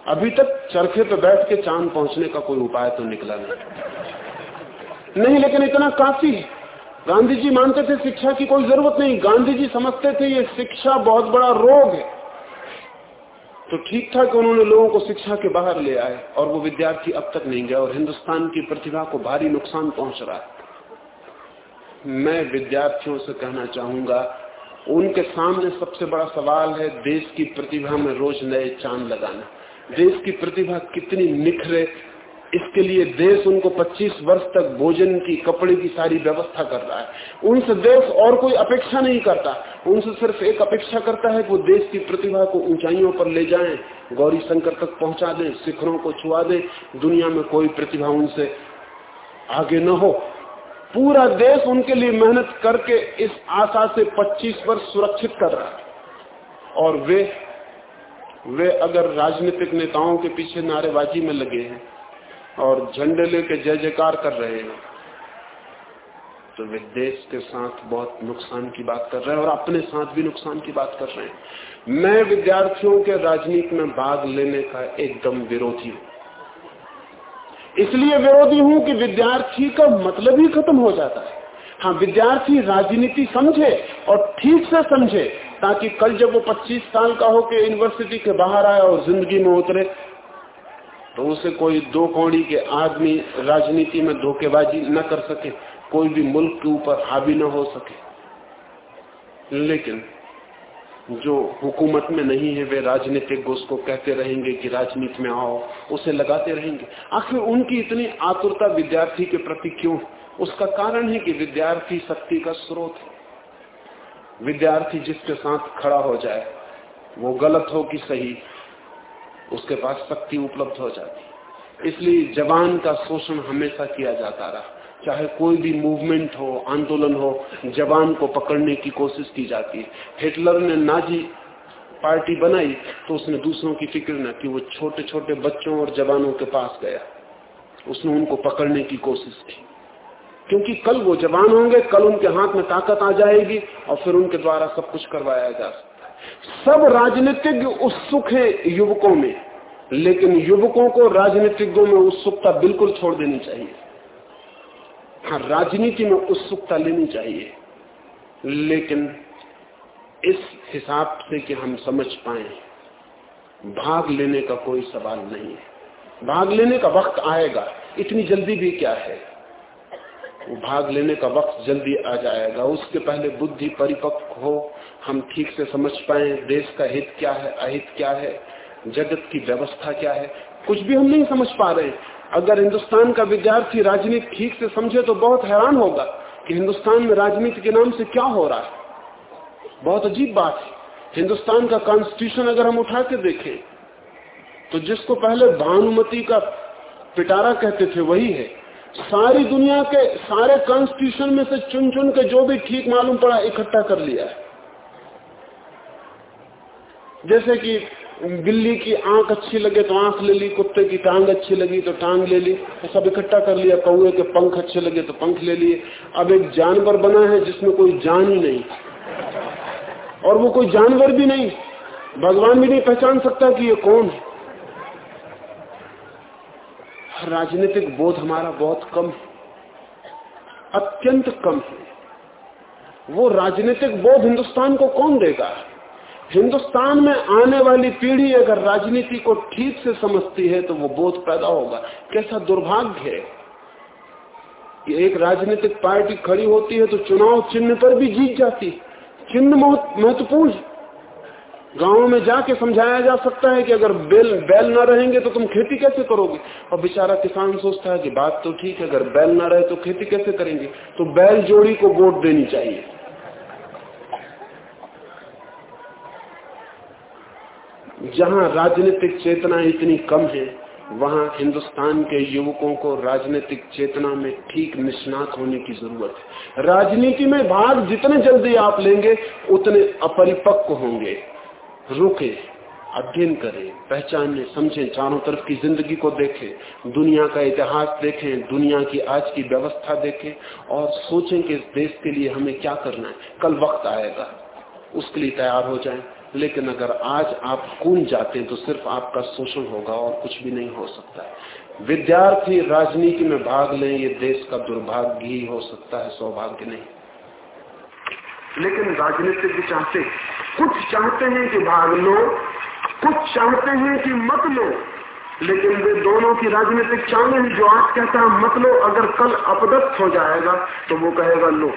[SPEAKER 1] अभी तक चरखे पे बैठ के चाँद पहुँचने का कोई उपाय तो निकला नहीं। नहीं, लेकिन इतना काफ़ी गांधी जी मानते थे शिक्षा की कोई ज़रूरत नहीं। गांधी जी समझते थे ये शिक्षा बहुत बड़ा रोग है। तो ठीक था कि उन्होंने लोगों को शिक्षा के बाहर ले आए और वो विद्यार्थी अब तक नहीं गए और हिंदुस्तान की प्रतिभा को भारी नुकसान पहुँच रहा है। मैं विद्यार्थियों से कहना चाहूँगा, उनके सामने सबसे बड़ा सवाल है देश की प्रतिभा में रोज नए चाँद लगाना। देश की प्रतिभा कितनी निखरे इसके लिए देश उनको 25 वर्ष तक भोजन की कपड़े की सारी व्यवस्था कर रहा है। उनसे देश और कोई अपेक्षा नहीं करता। उनसे सिर्फ़ एक अपेक्षा करता है कि वो देश की प्रतिभा को ऊंचाइयों पर ले जाएँ, गौरी शंकर तक पहुँचा दें शिखरों को छुआ दें। दुनिया में कोई प्रतिभा उनसे आगे न हो। पूरा देश उनके लिए मेहनत करके इस आशा से 25 वर्ष सुरक्षित कर रहा है। और वे वे अगर राजनीतिक नेताओं के पीछे नारेबाजी में लगे हैं और झंडे लेके जय जयकार कर रहे हैं। तो वे देश के साथ बहुत नुकसान की बात कर रहे हैं और अपने साथ भी नुकसान की बात कर रहे हैं। मैं विद्यार्थियों के राजनीति में भाग लेने का एकदम विरोधी हूँ। इसलिए विरोधी हूँ कि विद्यार्थी का मतलब ही खत्म हो जाता है। हाँ विद्यार्थी राजनीति समझे और ठीक से समझे, ताकि कल जब वो 25 साल का हो के यूनिवर्सिटी के बाहर आए और ज़िंदगी में उतरे तो उसे कोई दो कौड़ी के आदमी राजनीति में धोखेबाजी न कर सके, कोई भी मुल्क के ऊपर हावी न हो सके। लेकिन जो हुकूमत में नहीं है, वे राजनीतिक उसको कहते रहेंगे कि राजनीति में आओ, उसे लगाते रहेंगे। आखिर उनकी इतनी आतुरता विद्यार्थी के प्रति क्यों? उसका कारण है कि विद्यार्थी शक्ति का स्रोत है। विद्यार्थी जिसके साथ खड़ा हो जाए, वो गलत हो कि सही उसके पास शक्ति उपलब्ध हो जाती। इसलिए जवान का शोषण हमेशा किया जाता रहा। चाहे कोई भी मूवमेंट हो, आंदोलन हो जवान को पकड़ने की कोशिश की जाती। है हिटलर ने नाजी पार्टी बनाई तो उसने दूसरों की फ़िक्र न की। वो छोटे छोटे बच्चों और जवानों के पास गया। उसने उनको पकड़ने की कोशिश की। क्योंकि कल वो जवान होंगे, कल उनके हाथ में ताकत आ जाएगी और फिर उनके द्वारा सब कुछ करवाया जा सकता है। सब राजनीतिज्ञ उत्सुक है युवकों में। लेकिन युवकों को राजनीतिज्ञों में उत्सुकता बिल्कुल छोड़ देनी चाहिए। हाँ राजनीति में उत्सुकता लेनी चाहिए। लेकिन इस हिसाब से कि हम समझ पाए, भाग लेने का कोई सवाल नहीं है। भाग लेने का वक्त आएगा, इतनी जल्दी भी क्या है? भाग लेने का वक्त जल्दी आ जाएगा, उसके पहले बुद्धि परिपक्व हो, हम ठीक से समझ पाए, देश का हित क्या है, अहित क्या है जगत की व्यवस्था क्या है? कुछ भी हम नहीं समझ पा रहे। अगर हिंदुस्तान का विद्यार्थी राजनीति ठीक से समझे तो बहुत हैरान होगा कि हिंदुस्तान में राजनीति के नाम से क्या हो रहा है। बहुत अजीब बात है। हिंदुस्तान का कॉन्स्टिट्यूशन अगर हम उठा के देखें तो जिसको पहले भानुमति का पिटारा कहते थे, वही है। सारी दुनिया के, सारे कॉन्स्टिट्यूशन में से चुन चुन के जो भी ठीक मालूम पड़ा, इकट्ठा कर लिया है। जैसे कि बिल्ली की आँख अच्छी लगे तो आँख ले ली, कुत्ते की टांग अच्छी लगी तो टांग ले ली तो सब इकट्ठा कर लिया, कौए के पंख अच्छे लगे तो पंख ले लिए। अब एक जानवर बना है जिसमें कोई जान ही नहीं। और वो कोई जानवर भी नहीं। भगवान भी नहीं पहचान सकता कि ये कौन है। राजनीतिक बोध हमारा बहुत कम है, अत्यंत कम है। वो राजनीतिक बोध हिंदुस्तान को कौन देगा? हिंदुस्तान में आने वाली पीढ़ी अगर राजनीति को ठीक से समझती है तो वो बोध पैदा होगा। कैसा दुर्भाग्य है? कि एक राजनीतिक पार्टी खड़ी होती है तो चुनाव चिन्ह पर भी जीत जाती चिन्ह महत्वपूर्ण गाँव में जाके समझाया जा सकता है कि अगर बेल, बैल ना रहेंगे तो तुम खेती कैसे करोगे? और बेचारा किसान सोचता है कि बात तो ठीक है, अगर बैल ना रहे तो खेती कैसे करेंगे? तो बैल जोड़ी को वोट देनी चाहिए। जहाँ राजनीतिक चेतना इतनी कम है, वहाँ हिंदुस्तान के युवकों को राजनीतिक चेतना में ठीक निष्णात होने की ज़रूरत है। राजनीति में भाग जितने जल्दी आप लेंगे, उतने अपरिपक्व होंगे। रुके, अध्ययन करें, पहचाने, समझें, चारों तरफ़ की ज़िंदगी को देखें, दुनिया का इतिहास देखें, दुनिया की आज की व्यवस्था देखें, और सोचें कि इस देश के लिए हमें क्या करना है। कल वक्त आएगा, उसके लिए तैयार हो जाएँ। लेकिन अगर आज आप कूद जाते हैं तो सिर्फ़ आपका शोषण होगा और कुछ भी नहीं हो सकता। विद्यार्थी राजनीति में भाग लें, ये देश का दुर्भाग्य ही हो सकता है, सौभाग्य नहीं। लेकिन राजनीतिक चाहते कुछ चाहते हैं कि भाग लो, कुछ चाहते हैं कि मत लो, लेकिन वे दोनों की राजनीतिक चाले जो आज कहता है, मत लो, अगर कल अपदस्थ हो जाएगा तो वो कहेगा लो।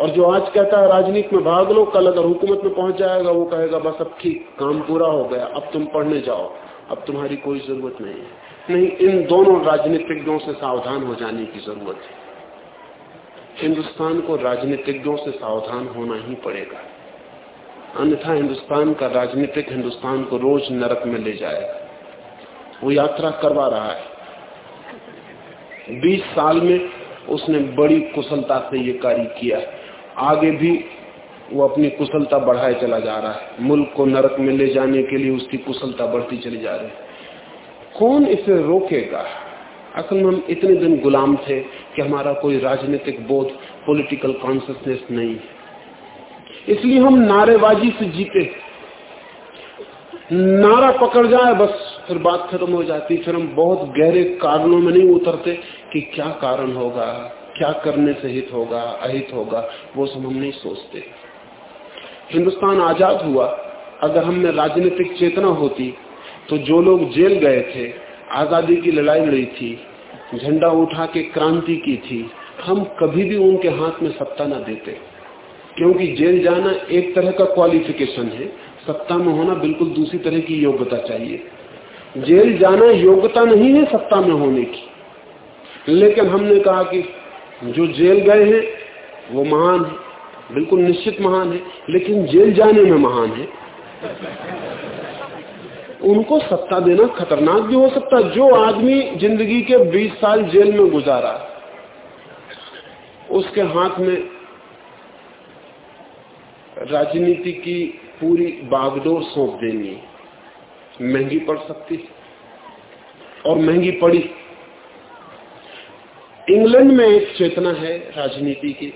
[SPEAKER 1] और जो आज कहता है राजनीति में भाग लो, कल अगर हुकूमत में पहुँच जाएगा, वो कहेगा, बस अब ठीक, काम पूरा हो गया, अब तुम पढ़ने जाओ, अब तुम्हारी कोई ज़रूरत नहीं है। नहीं, इन दोनों राजनीतिज्ञों से सावधान हो जाने की ज़रूरत है। हिंदुस्तान को राजनीतिज्ञों से सावधान होना ही पड़ेगा। अन्यथा हिंदुस्तान का राजनीतिक हिंदुस्तान को रोज नरक में ले जाएगा। वो यात्रा करवा रहा है। बीस साल में उसने बड़ी कुशलता से ये कार्य किया है। आगे भी वो अपनी कुशलता बढ़ाए चला जा रहा है। मुल्क को नरक में ले जाने के लिए उसकी कुशलता बढ़ती चली जा रही कौन इसे रोकेगा? असल में हम इतने दिन गुलाम थे कि हमारा कोई राजनीतिक बोध पॉलिटिकल कॉन्सियसनेस नहीं इसलिए हम नारेबाजी से जीते। नारा पकड़ जाए बस, फिर बात खत्म हो जाती। फिर हम बहुत गहरे कारणों में नहीं उतरते कि क्या कारण होगा। क्या करने से हित होगा, अहित होगा, वो सब हम नहीं सोचते। हिंदुस्तान आज़ाद हुआ, अगर हमने राजनीतिक चेतना होती तो जो लोग जेल गए थे, आज़ादी की लड़ाई लड़ी थी, झंडा उठा के क्रांति की थी, हम कभी भी उनके हाथ में सत्ता न देते। क्योंकि जेल जाना एक तरह का क्वालिफिकेशन है, सत्ता में होना बिल्कुल दूसरी तरह की योग्यता चाहिए। जेल जाना योग्यता नहीं है सत्ता में होने की। लेकिन हमने कहा कि जो जेल गए हैं, वो महान है। बिल्कुल निश्चित महान है, लेकिन जेल जाने में महान है। उनको सत्ता देना खतरनाक भी हो सकता जो आदमी ज़िंदगी के 20 साल जेल में गुजारा, उसके हाथ में राजनीति की पूरी बागडोर सौंप देनी, महँगी पड़ सकती और महँगी पड़ी। इंग्लैंड में एक चेतना है राजनीति की।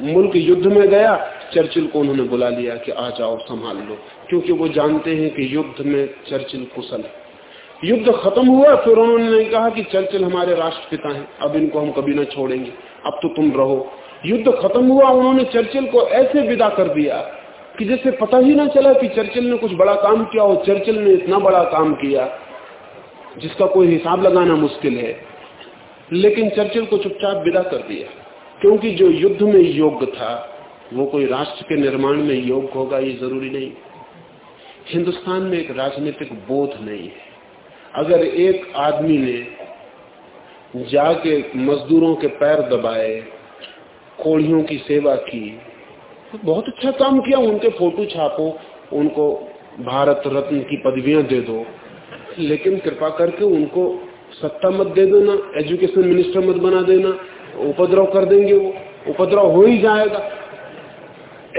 [SPEAKER 1] मुल्क युद्ध में गया, चर्चिल को उन्होंने बुला लिया कि आ जाओ, संभाल लो। क्योंकि वो जानते हैं कि युद्ध में चर्चिल कुशल है। युद्ध खत्म हुआ, फिर उन्होंने कहा कि चर्चिल हमारे राष्ट्रपिता हैं, अब इनको हम कभी ना छोड़ेंगे। अब तो तुम रहो। युद्ध खत्म हुआ, उन्होंने चर्चिल को ऐसे विदा कर दिया कि जैसे पता ही ना चला कि चर्चिल ने कुछ बड़ा काम किया और चर्चिल ने इतना बड़ा काम किया, जिसका कोई हिसाब लगाना मुश्किल है। लेकिन चर्चिल को चुपचाप विदा कर दिया, क्योंकि जो युद्ध में योग्य था, वो कोई राष्ट्र के निर्माण में योग्य होगा, ये ज़रूरी नहीं। हिंदुस्तान में एक राजनीतिक बोध नहीं है। अगर एक आदमी ने जाके मजदूरों के पैर दबाए कोड़ियों की सेवा की तो बहुत अच्छा काम किया, उनके फ़ोटो छापो, उनको भारत रत्न की पदवियाँ दे दो। लेकिन कृपा करके उनको सत्ता मत दे देना, एजुकेशन मिनिस्टर मत बना देना, उपद्रव कर देंगे वो, उपद्रव हो ही जाएगा।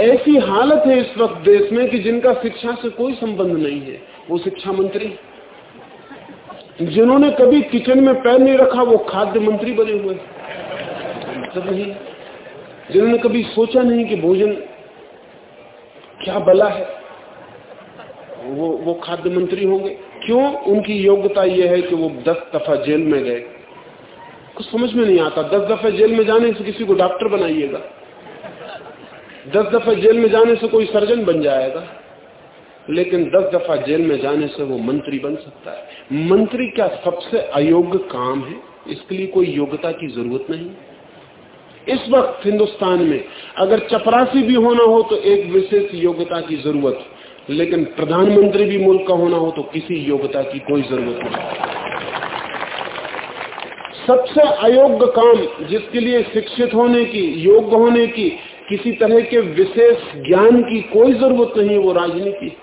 [SPEAKER 1] ऐसी हालत है इस वक्त देश में कि जिनका शिक्षा से कोई संबंध नहीं है, वो शिक्षा मंत्री जिन्होंने कभी किचन में पैर नहीं रखा, वो खाद्य मंत्री बने हुए मतलब नहीं जिन्होंने कभी सोचा नहीं कि भोजन क्या बला है, वो वो खाद्य मंत्री होंगे। क्यों? उनकी योग्यता यह है कि वो दस दफ़ा जेल में गए। कुछ समझ में नहीं आता। दस दफ़ा जेल में जाने से किसी को डॉक्टर बनाइएगा। दस दफ़ा जेल में जाने से कोई सर्जन बन जाएगा। लेकिन दस दफ़ा जेल में जाने से वो मंत्री बन सकता है। मंत्री क्या सबसे अयोग्य काम है? इसके लिए कोई योग्यता की ज़रूरत नहीं। इस वक्त हिंदुस्तान में अगर चपरासी भी होना हो तो एक विशेष योग्यता की ज़रूरत लेकिन प्रधानमंत्री भी मुल्क का होना हो तो किसी योग्यता की कोई ज़रूरत नहीं। सबसे अयोग्य काम जिसके लिए शिक्षित होने की, योग्य होने की, किसी तरह के विशेष ज्ञान की कोई ज़रूरत नहीं वो राजनीति।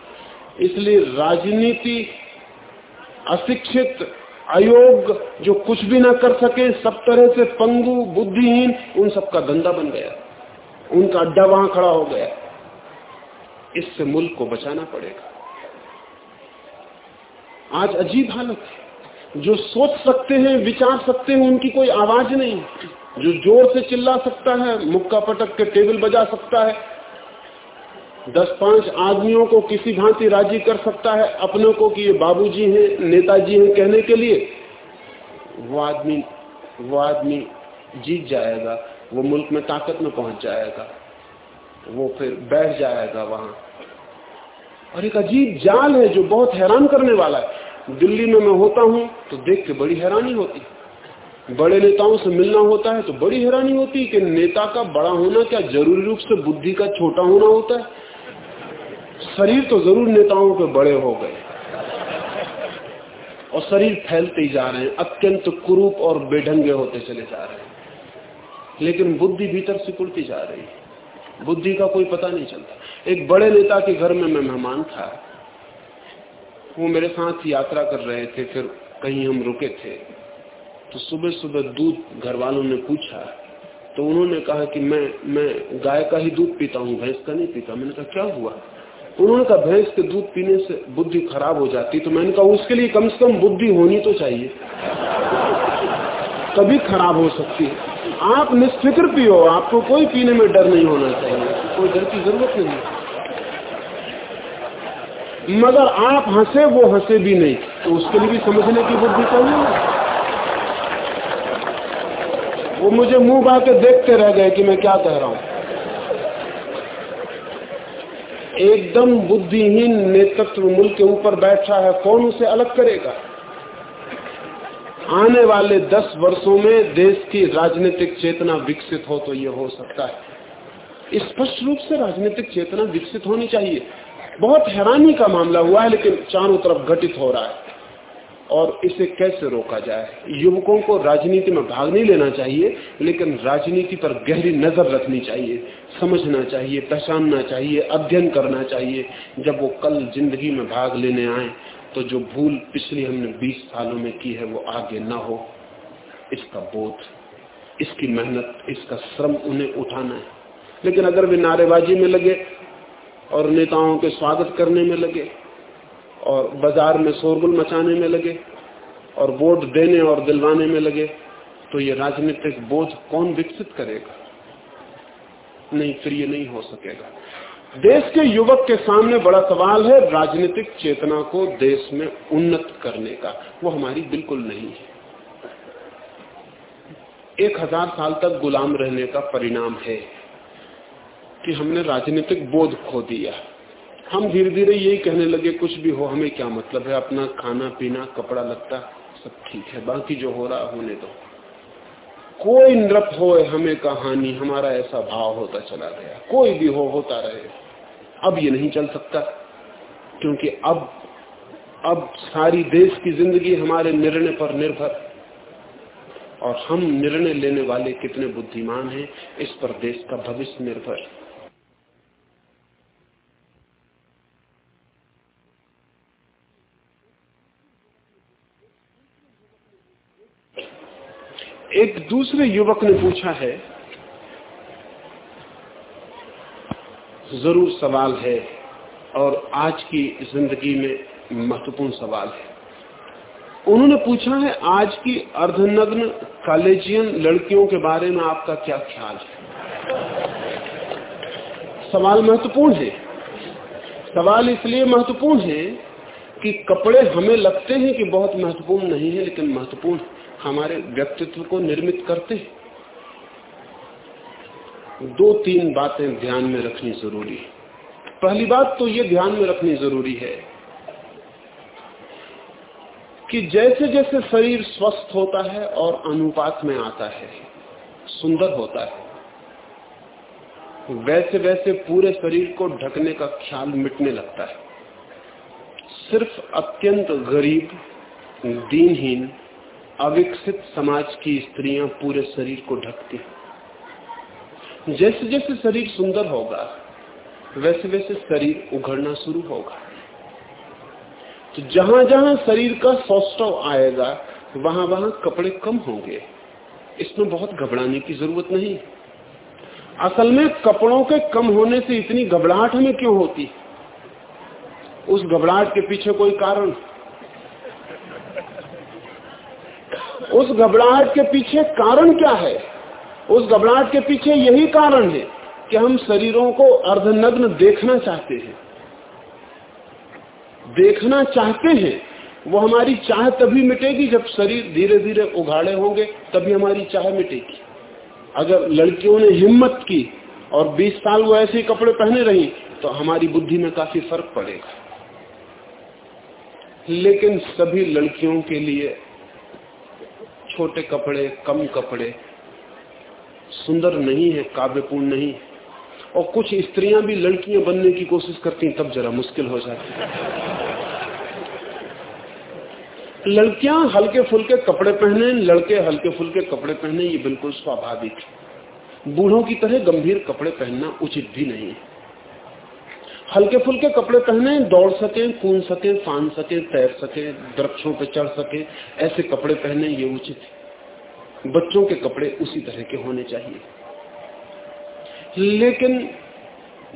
[SPEAKER 1] इसलिए राजनीति अशिक्षित अयोग जो कुछ भी ना कर सके, सब तरह से पंगु, बुद्धिहीन, उन सबका धंधा बन गया। उनका अड्डा वहाँ खड़ा हो गया। इससे मुल्क को बचाना पड़ेगा। आज अजीब हालत है। जो सोच सकते हैं, विचार सकते हैं, उनकी कोई आवाज़ नहीं जो ज़ोर से चिल्ला सकता है, मुक्का पटक के टेबल बजा सकता है। दस पाँच आदमियों को किसी भांति राज़ी कर सकता है। अपनों को कि ये बाबूजी हैं, नेताजी हैं कहने के लिए। वो आदमी वो आदमी जीत जाएगा। वो मुल्क में ताकत में पहुँच जाएगा। वो फिर बैठ जाएगा वहाँ। और एक अजीब जाल है जो बहुत हैरान करने वाला है। दिल्ली में मैं होता हूँ तो देख के बड़ी हैरानी होती बड़े नेताओं से मिलना होता है तो बड़ी हैरानी होती है कि नेता का बड़ा होना क्या ज़रूरी रूप से बुद्धि का छोटा होना होता है? शरीर तो ज़रूर नेताओं के बड़े हो गए। और शरीर फैलते ही जा रहे हैं, अत्यंत कुरूप और बेढंगे होते चले जा रहे हैं। लेकिन बुद्धि भीतर सिकुड़ती जा रही है। बुद्धि का कोई पता नहीं चलता। एक बड़े नेता के घर में मैं मेहमान था। वो मेरे साथ यात्रा कर रहे थे, फिर कहीं हम रुके थे। तो सुबह सुबह दूध घर वालों ने पूछा तो उन्होंने कहा कि मैं मैं गाय का ही दूध पीता हूँ, भैंस का नहीं पीता। मैंने कहा, क्या हुआ? उन्होंने कहा, भैंस के दूध पीने से बुद्धि खराब हो जाती तो मैंने कहा, उसके लिए कम से कम बुद्धि होनी तो चाहिए। तभी खराब हो सकती है। आप निष्फिक्र पियो आपको कोई पीने में डर नहीं होना चाहिए। कोई डर की ज़रूरत नहीं मगर आप हंसे, वो हंसे भी नहीं। तो उसके लिए भी समझने की बुद्धि चाहिए। वो मुझे मुँह बा के देखते रह गए कि मैं क्या कह रहा हूँ। एकदम बुद्धिहीन नेतृत्व मुल्क के ऊपर बैठा है, कौन उसे अलग करेगा? आने वाले दस वर्षों में देश की राजनीतिक चेतना विकसित हो तो ये हो सकता है। स्पष्ट रूप से राजनीतिक चेतना विकसित होनी चाहिए। बहुत हैरानी का मामला हुआ है, लेकिन चारों तरफ़ घटित हो रहा है। और इसे कैसे रोका जाए? युवकों को राजनीति में भाग नहीं लेना चाहिए, लेकिन राजनीति पर गहरी नज़र रखनी चाहिए, समझना चाहिए, पहचानना चाहिए, अध्ययन करना चाहिए, जब वो कल ज़िंदगी में भाग लेने आए। तो जो भूल पिछली हमने 20 सालों में की है, वो आगे ना हो। इसका बोध, इसकी मेहनत, इसका श्रम उन्हें उठाना है। लेकिन अगर वे नारेबाजी में लगे और नेताओं के स्वागत करने में लगे और बाज़ार में शोरगुल मचाने में लगे और वोट देने और दिलवाने में लगे तो ये राजनीतिक बोझ कौन विकसित करेगा? नहीं, फिर ये नहीं हो सकेगा। देश के युवक के सामने बड़ा सवाल है राजनीतिक चेतना को देश में उन्नत करने का। वो हमारी बिल्कुल नहीं है। एक हज़ार साल तक गुलाम रहने का परिणाम है कि हमने राजनीतिक बोध खो दिया। हम धीरे धीरे यही कहने लगे, कुछ भी हो, हमें क्या मतलब है? अपना खाना पीना कपड़ा लगता सब ठीक है, बाकी जो हो रहा होने दो। कोई नृप हो हमें कहानी, हमारा ऐसा भाव होता चला गया। कोई भी हो, होता रहे। अब ये नहीं चल सकता, क्योंकि अब अब सारी देश की ज़िंदगी हमारे निर्णय पर निर्भर। और हम निर्णय लेने वाले कितने बुद्धिमान हैं, इस पर देश का भविष्य निर्भर। एक दूसरे युवक ने पूछा है, ज़रूर सवाल है और आज की ज़िंदगी में महत्वपूर्ण सवाल है। उन्होंने पूछा है, आज की अर्धनग्न कॉलेजियन लड़कियों के बारे में आपका क्या ख्याल है? सवाल महत्वपूर्ण है। सवाल इसलिए महत्वपूर्ण है कि कपड़े हमें लगते हैं कि बहुत महत्वपूर्ण नहीं है, लेकिन महत्वपूर्ण हमारे व्यक्तित्व को निर्मित करते हैं। दो तीन बातें ध्यान में रखनी ज़रूरी है। पहली बात तो ये ध्यान में रखनी ज़रूरी है कि जैसे जैसे शरीर स्वस्थ होता है और अनुपात में आता है, सुंदर होता है, वैसे वैसे पूरे शरीर को ढकने का ख्याल मिटने लगता है। सिर्फ़ अत्यंत गरीब, दीनहीन अविकसित समाज की स्त्रियाँ पूरे शरीर को ढकती जैसे जैसे शरीर सुंदर होगा वैसे वैसे शरीर उघड़ना शुरू होगा। तो जहाँ जहाँ शरीर का सौष्ठव आएगा वहाँ वहाँ कपड़े कम होंगे। इसमें बहुत घबराने की ज़रूरत नहीं। असल में कपड़ों के कम होने से इतनी घबराहट हमें क्यों होती? उस घबराहट के पीछे कोई कारण? उस घबराहट के पीछे कारण क्या है? उस घबराहट के पीछे यही कारण है कि हम शरीरों को अर्धनग्न देखना चाहते हैं। देखना चाहते हैं, वो हमारी चाह तभी मिटेगी जब शरीर धीरे धीरे उघाड़े होंगे, तभी हमारी चाह मिटेगी। अगर लड़कियों ने हिम्मत की और 20 साल वो ऐसे कपड़े पहने रही तो हमारी बुद्धि में काफ़ी फ़र्क पड़ेगा। लेकिन सभी लड़कियों के लिए छोटे कपड़े, कम कपड़े। सुंदर नहीं है, काव्यपूर्ण नहीं। और कुछ स्त्रियाँ भी लड़कियाँ बनने की कोशिश करती तब जरा मुश्किल हो जाती लड़कियाँ हल्के फुल्के कपड़े पहने, लड़के हल्के फुल्के कपड़े पहने, ये बिल्कुल स्वाभाविक है। बूढ़ों की तरह गंभीर कपड़े पहनना उचित भी नहीं है। हल्के फुल्के कपड़े पहने, दौड़ सके, कूद सके, फान सके, तैर सके, वृक्षों पर चढ़ सके, ऐसे कपड़े पहने ये उचित है। बच्चों के कपड़े उसी तरह के होने चाहिए। लेकिन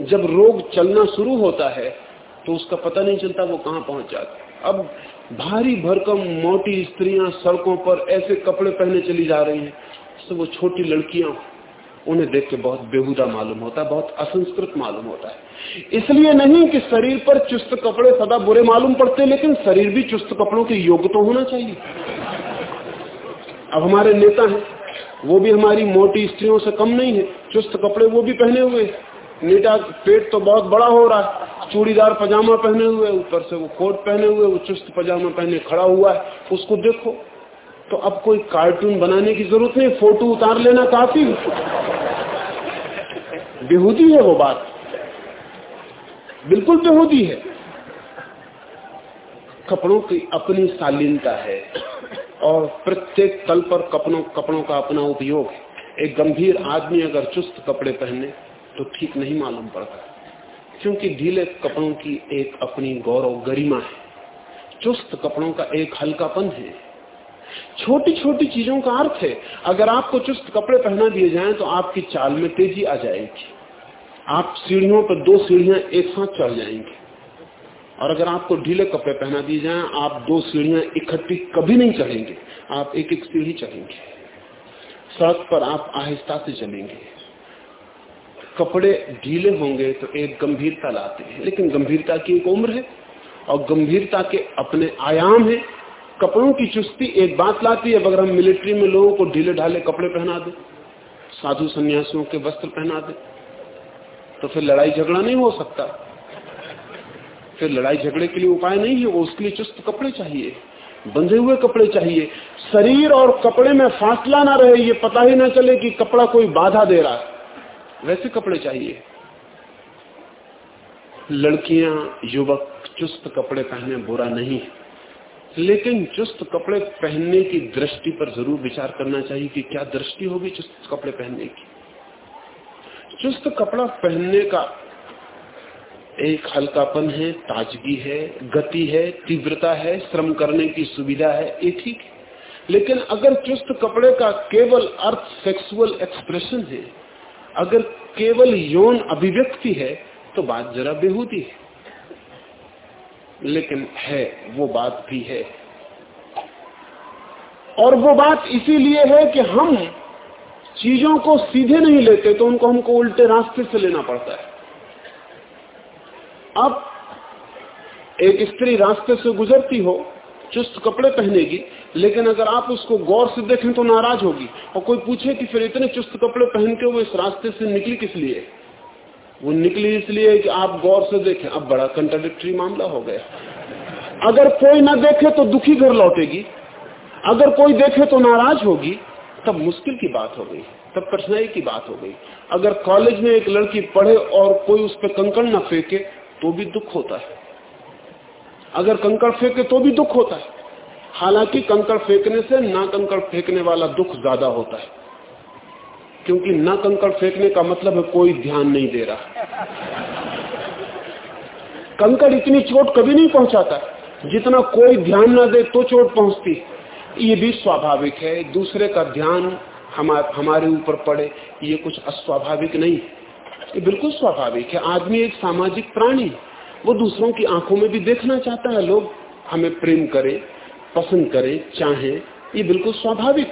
[SPEAKER 1] जब रोग चलना शुरू होता है तो उसका पता नहीं चलता वो कहाँ पहुँच जाता अब भारी भरकम मोटी स्त्रियाँ सड़कों पर ऐसे कपड़े पहने चली जा रही हैं तो वो छोटी लड़कियाँ उन्हें देख के बहुत बेहुदा मालूम होता है, बहुत असंस्कृत मालूम होता है। इसलिए नहीं कि शरीर पर चुस्त कपड़े सदा बुरे मालूम पड़ते, लेकिन शरीर भी चुस्त कपड़ों के योग्य तो होना चाहिए। अब हमारे नेता हैं, वो भी हमारी मोटी स्त्रियों से कम नहीं है, चुस्त कपड़े वो भी पहने हुए नेता पेट तो बहुत बड़ा हो रहा है, चूड़ीदार पजामा पहने हुए ऊपर से वो कोट पहने हुए वो चुस्त पजामा पहने खड़ा हुआ है, उसको देखो। तो अब कोई कार्टून बनाने की ज़रूरत नहीं, फ़ोटो उतार लेना काफ़ी बेहूदी है वो बात। बिल्कुल बेहूदी है। कपड़ों की अपनी शालीनता है और प्रत्येक तल पर कपड़ों कपड़ों का अपना उपयोग एक गंभीर आदमी अगर चुस्त कपड़े पहने तो ठीक नहीं मालूम पड़ता, क्योंकि ढीले कपड़ों की एक अपनी गौरव गरिमा है। चुस्त कपड़ों का एक हल्कापन है। छोटी छोटी चीज़ों का अर्थ है, अगर आपको चुस्त कपड़े पहना दिए जाएँ तो आपकी चाल में तेज़ी आ जाएगी। आप सीढ़ियों पर दो सीढ़ियाँ एक साथ चढ़ जाएँगे। और अगर आपको ढीले कपड़े पहना दिए जाएँ, आप दो सीढ़ियाँ इकट्ठी कभी नहीं चढ़ेंगे। आप एक एक सीढ़ी चढ़ेंगे। सड़क पर आप आहिस्ता से चलेंगे। कपड़े ढीले होंगे तो एक गंभीरता लाते हैं। लेकिन गंभीरता की एक उम्र है और गंभीरता के अपने आयाम है। कपड़ों की चुस्ती एक बात लाती है, अगर हम मिलिट्री में लोगों को ढीले ढाले कपड़े पहना दे, साधु संन्यासियों के वस्त्र पहना दे तो फिर लड़ाई झगड़ा नहीं हो सकता। फिर लड़ाई झगड़े के लिए उपाय नहीं है, वो उसके लिए चुस्त कपड़े चाहिए, बंधे हुए कपड़े चाहिए। शरीर और कपड़े में फासला ना रहे, ये पता ही ना चले कि कपड़ा कोई बाधा दे रहा है। वैसे कपड़े चाहिए। लड़कियाँ, युवक, चुस्त कपड़े पहने बुरा नहीं लेकिन चुस्त कपड़े पहनने की दृष्टि पर ज़रूर विचार करना चाहिए कि क्या दृष्टि होगी चुस्त कपड़े पहनने की। चुस्त कपड़ा पहनने का एक हल्कापन है, ताजगी है, गति है, तीव्रता है, श्रम करने की सुविधा है, ये ठीक लेकिन अगर चुस्त कपड़े का केवल अर्थ सेक्सुअल एक्सप्रेशन है, अगर केवल यौन अभिव्यक्ति है तो बात जरा बेहूदी है। लेकिन है, वो बात भी है। और वो बात इसीलिए है कि हम चीज़ों को सीधे नहीं लेते तो उनको हमको उल्टे रास्ते से लेना पड़ता है। अब एक स्त्री रास्ते से गुजरती हो, चुस्त कपड़े पहनेगी, लेकिन अगर आप उसको गौर से देखें तो नाराज़ होगी, और कोई पूछे कि फिर इतने चुस्त कपड़े पहन के वो इस रास्ते से निकली किस लिए? वो निकली इसलिए कि आप गौर से देखें, अब बड़ा कंट्राडिक्टरी मामला हो गया। अगर कोई ना देखे तो दुखी घर लौटेगी, अगर कोई देखे तो नाराज़ होगी तब मुश्किल की बात हो गई, तब कठिनाई की बात हो गई। अगर कॉलेज में एक लड़की पढ़े और कोई उस पर कंकड़ ना फेंके तो भी दुख होता है। अगर कंकड़ फेंके तो भी दुख होता है। हालाँकि कंकड़ फेंकने से ना कंकड़ फेंकने वाला दुख ज़्यादा होता है। क्योंकि ना कंकड़ फेंकने का मतलब है कोई ध्यान नहीं दे रहा। कंकड़ इतनी चोट कभी नहीं पहुंचाता। जितना कोई ध्यान ना दे तो चोट पहुँचती। ये भी स्वाभाविक है दूसरे का ध्यान हमार, हमारे ऊपर पड़े ये कुछ अस्वाभाविक नहीं। ये बिल्कुल स्वाभाविक है आदमी एक सामाजिक प्राणी वो दूसरों की आँखों में भी देखना चाहता है लोग हमें प्रेम करें पसंद करें चाहें ये बिल्कुल स्वाभाविक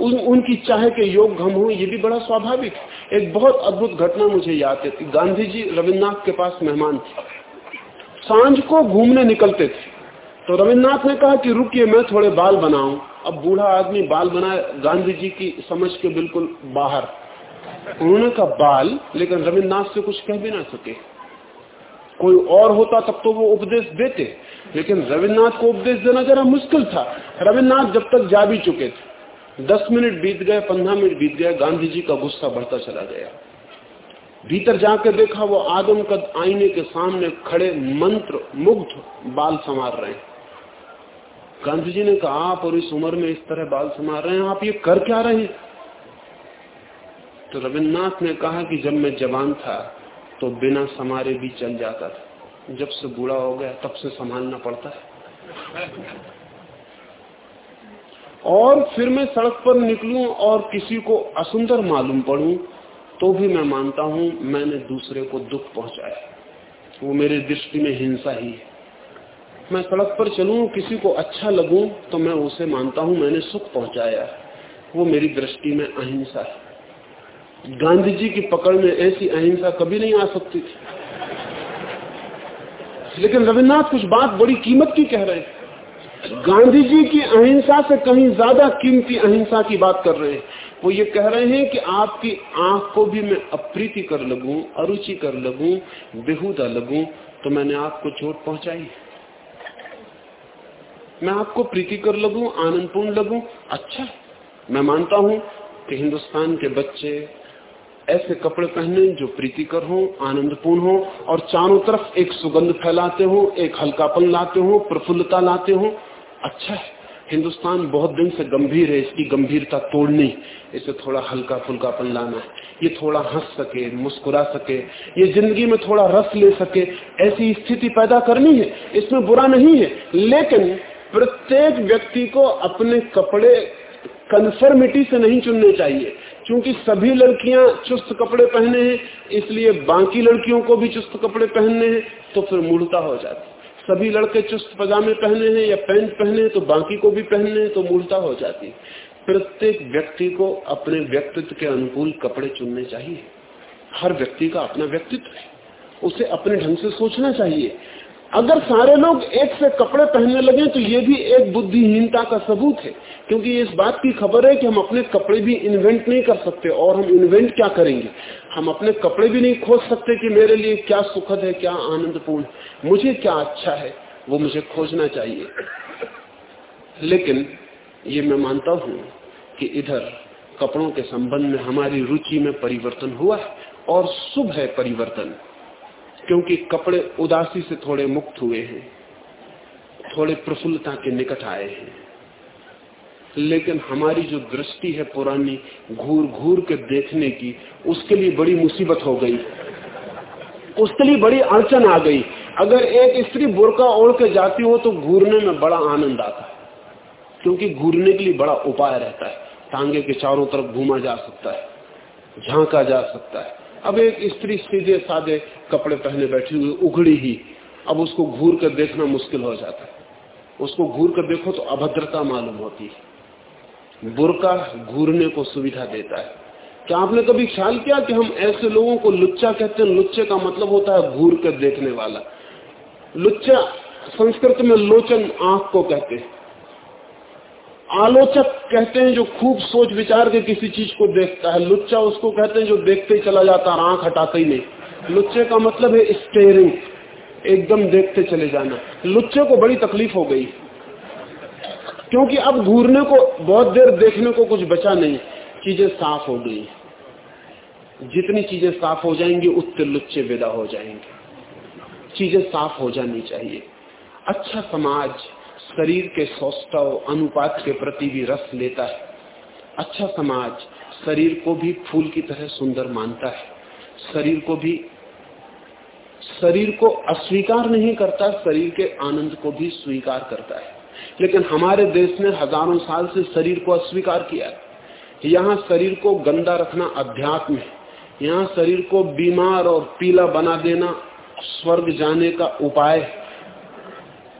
[SPEAKER 1] उन, उनकी चाहे के योग हम हो ये भी बड़ा स्वाभाविक एक बहुत अद्भुत घटना मुझे याद है गांधी जी रविन्द्रनाथ के पास मेहमान थे। साँझ को घूमने निकलते थे। तो रविन्द्रनाथ ने कहा कि रुकिए, मैं थोड़े बाल बनाऊँ। अब बूढ़ा आदमी बाल बनाए गांधी जी की समझ के बिल्कुल बाहर। उन्होंने कहा, बाल? लेकिन रविन्द्रनाथ से कुछ कह भी ना सके। कोई और होता तब तो वो उपदेश देते। लेकिन रविन्द्रनाथ को उपदेश देना जरा मुश्किल था। रविन्द्रनाथ जब तक जा भी चुके थे। दस मिनट बीत गए, पंद्रह मिनट बीत गए गांधी जी का गुस्सा बढ़ता चला गया। भीतर जाकर देखा, वो आदम कद आईने के सामने खड़े, मंत्र मुग्ध बाल संवार रहे हैं। गांधी जी ने कहा, आप और इस उम्र में इस तरह बाल संवार रहे हैं, आप ये कर क्या रहे हैं? तो रविन्द्रनाथ ने कहा कि जब मैं जवान था तो बिना समारे भी चल जाता था। जब से बूढ़ा हो गया, तब से संभालना पड़ता है। और फिर मैं सड़क पर निकलूं और किसी को असुंदर मालूम पड़ूं तो भी मैं मानता हूँ, मैंने दूसरे को दुख पहुँचाया। वो मेरे दृष्टि में हिंसा ही है। मैं सड़क पर चलूँ, किसी को अच्छा लगूं तो मैं उसे मानता हूँ, मैंने सुख पहुँचाया वो मेरी दृष्टि में अहिंसा है। गांधी जी की पकड़ में ऐसी अहिंसा कभी नहीं आ सकती थी। लेकिन रविन्द्रनाथ कुछ बात बड़ी कीमत की कह रहे हैं। गांधी जी की अहिंसा से कहीं ज़्यादा कीमती अहिंसा की बात कर रहे हैं। वो ये कह रहे हैं कि आपकी आँख को भी मैं अप्रीति कर लगूं, अरुचि कर लगूं, बेहुदा लगूं तो मैंने आपको चोट पहुंचाई मैं आपको प्रीति कर लगूं, आनंदपूर्ण लगू। अच्छा मैं मानता हूँ कि हिंदुस्तान के बच्चे ऐसे कपड़े पहने जो प्रीतिकर हो, आनंदपूर्ण हो और चारों तरफ़ एक सुगंध फैलाते हो, एक हल्कापन लाते हो, प्रफुल्लता लाते हो। अच्छा है, हिंदुस्तान बहुत दिन से गंभीर है, इसकी गंभीरता तोड़नी, इसे थोड़ा हल्का फुल्कापन लाना है। ये थोड़ा हंस सके, मुस्कुरा सके, ये ज़िंदगी में थोड़ा रस ले सके, ऐसी स्थिति पैदा करनी है, इसमें बुरा नहीं है, लेकिन प्रत्येक व्यक्ति को अपने कपड़े कंफर्मिटी से नहीं चुनने चाहिए। क्योंकि सभी लड़कियाँ चुस्त कपड़े पहने हैं, इसलिए बाकी लड़कियों को भी चुस्त कपड़े पहनने हैं तो फिर मूर्ता हो जाती। सभी लड़के चुस्त पजामे पहने हैं या पैंट पहने हैं तो बाकी को भी पहनने हैं तो मूर्ता हो जाती। प्रत्येक व्यक्ति को अपने व्यक्तित्व के अनुकूल कपड़े चुनने चाहिए। हर व्यक्ति का अपना व्यक्तित्व है। उसे अपने ढंग से सोचना चाहिए। अगर सारे लोग एक से कपड़े पहनने लगे तो ये भी एक बुद्धिहीनता का सबूत है, क्योंकि इस बात की खबर है कि हम अपने कपड़े भी इन्वेंट नहीं कर सकते, और हम इन्वेंट क्या करेंगे? हम अपने कपड़े भी नहीं खोज सकते कि मेरे लिए क्या सुखद है, क्या आनंदपूर्ण मुझे क्या अच्छा है, वो मुझे खोजना चाहिए। लेकिन ये मैं मानता हूँ कि इधर कपड़ों के संबंध में हमारी रुचि में परिवर्तन हुआ है, और शुभ है परिवर्तन। क्योंकि कपड़े उदासी से थोड़े मुक्त हुए हैं, थोड़े प्रफुल्लता के निकट आए हैं। लेकिन हमारी जो दृष्टि है पुरानी घूर घूर के देखने की, उसके लिए बड़ी मुसीबत हो गई। उसके लिए बड़ी अड़चन आ गई। अगर एक स्त्री बुरका ओढ़ के जाती हो तो घूरने में बड़ा आनंद आता है। क्योंकि घूरने के लिए बड़ा उपाय रहता है। टांगे के चारों तरफ़ घूमा जा सकता है, झांका जा सकता है। अब एक स्त्री सीधे साधे कपड़े पहने बैठी हुई, उघड़ी ही। अब उसको घूर कर देखना मुश्किल हो जाता है। उसको घूर कर देखो तो अभद्रता मालूम होती है। बुरका घूरने को सुविधा देता है। क्या आपने कभी ख्याल किया कि हम ऐसे लोगों को लुच्चा कहते हैं? लुच्चे का मतलब होता है घूर कर देखने वाला। लुच्चा संस्कृत में लोचन आँख को कहते हैं। आलोचक कहते हैं, जो खूब सोच विचार के किसी चीज़ को देखता है, लुच्चा उसको कहते हैं, जो देखते ही चला जाता है, आँख हटाते ही नहीं। लुच्चे का मतलब है स्टेयरिंग एकदम देखते चले जाना। लुच्चे को बड़ी तकलीफ़ हो गई, क्योंकि अब घूरने को, बहुत देर देखने को कुछ बचा नहीं, चीज़ें साफ़ हो गई। जितनी चीज़ें साफ़ हो जाएँगी, उतने लुच्चे विदा हो जाएँगे। चीज़ें साफ़ हो जानी चाहिए। अच्छा समाज शरीर के सौष्ठव अनुपात के प्रति भी रस लेता है। अच्छा समाज शरीर को भी फूल की तरह सुंदर मानता है। शरीर को भी, शरीर को अस्वीकार नहीं करता, शरीर के आनंद को भी स्वीकार करता है। लेकिन हमारे देश ने हज़ारों साल से शरीर को अस्वीकार किया है। यहाँ शरीर को गंदा रखना अध्यात्म है। यहाँ शरीर को बीमार और पीला बना देना स्वर्ग जाने का उपाय है।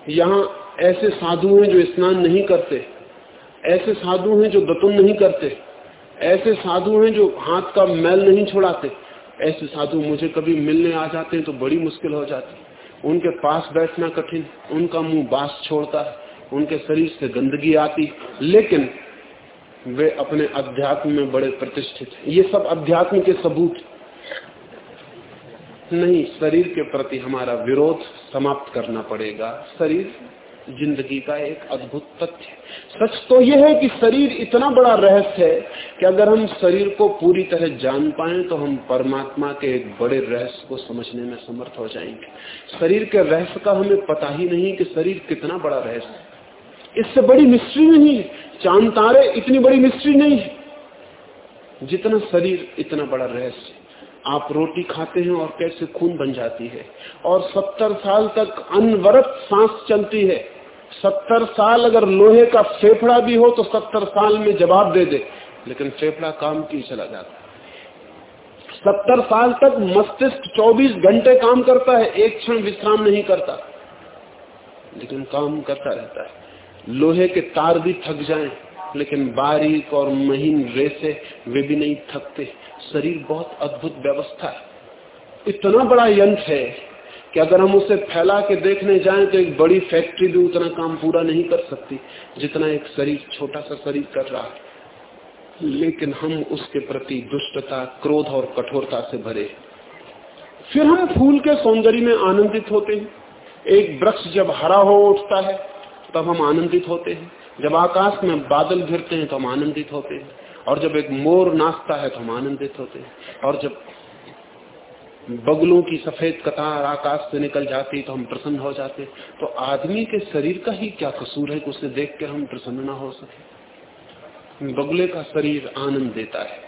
[SPEAKER 1] यहाँ ऐसे साधु हैं जो स्नान नहीं करते, ऐसे साधु हैं जो दतुन नहीं करते, ऐसे साधु हैं जो हाथ का मैल नहीं छुड़ाते, ऐसे साधु मुझे कभी मिलने आ जाते हैं तो बड़ी मुश्किल हो जाती उनके पास बैठना कठिन उनका मुँह बास छोड़ता है, उनके शरीर से गंदगी आती लेकिन वे अपने अध्यात्म में बड़े प्रतिष्ठित ये सब अध्यात्म के सबूत नहीं, शरीर के प्रति हमारा विरोध समाप्त करना पड़ेगा। शरीर ज़िंदगी का एक अद्भुत तथ्य सच तो यह है कि शरीर इतना बड़ा रहस्य है कि अगर हम शरीर को पूरी तरह जान पाए तो हम परमात्मा के एक बड़े रहस्य को समझने में समर्थ हो जाएँगे। शरीर के रहस्य का हमें पता ही नहीं कि शरीर कितना बड़ा रहस्य है। इससे बड़ी मिस्ट्री नहीं है। चाँद तारे इतनी बड़ी मिस्ट्री नहीं है। जितना शरीर, इतना बड़ा रहस्य आप रोटी खाते हैं और कैसे खून बन जाती है। और सत्तर साल तक अनवरत सांस चलती है। सत्तर साल अगर लोहे का फेफड़ा भी हो तो सत्तर साल में जवाब दे दे। लेकिन फेफड़ा काम की चला जाता? सत्तर साल तक मस्तिष्क 24 घंटे काम करता है, एक क्षण विश्राम नहीं करता। लेकिन काम करता रहता है। लोहे के तार भी थक जाएँ, लेकिन बारीक और महीन रेसे वे भी नहीं थकते। शरीर बहुत अद्भुत व्यवस्था है। इतना बड़ा यंत्र है कि अगर हम उसे फैला के देखने जाएँ तो एक बड़ी फैक्ट्री भी उतना काम पूरा नहीं कर सकती, जितना एक शरीर, छोटा सा शरीर कर रहा है। लेकिन हम उसके प्रति दुष्टता, क्रोध और कठोरता से भरे फिर हम फूल के सौंदर्य में आनंदित होते हैं। एक वृक्ष जब हरा हो उठता है, तब हम आनंदित होते हैं। जब आकाश में बादल घिरते हैं तो हम आनंदित होते हैं। और जब एक मोर नाचता है तो हम आनंदित होते हैं। और जब बगलों की सफ़ेद कतार आकाश से निकल जाती तो हम प्रसन्न हो जाते। तो आदमी के शरीर का ही क्या कसूर है कि उसे देख कर हम प्रसन्न ना हो सके? बगले का शरीर आनंद देता है।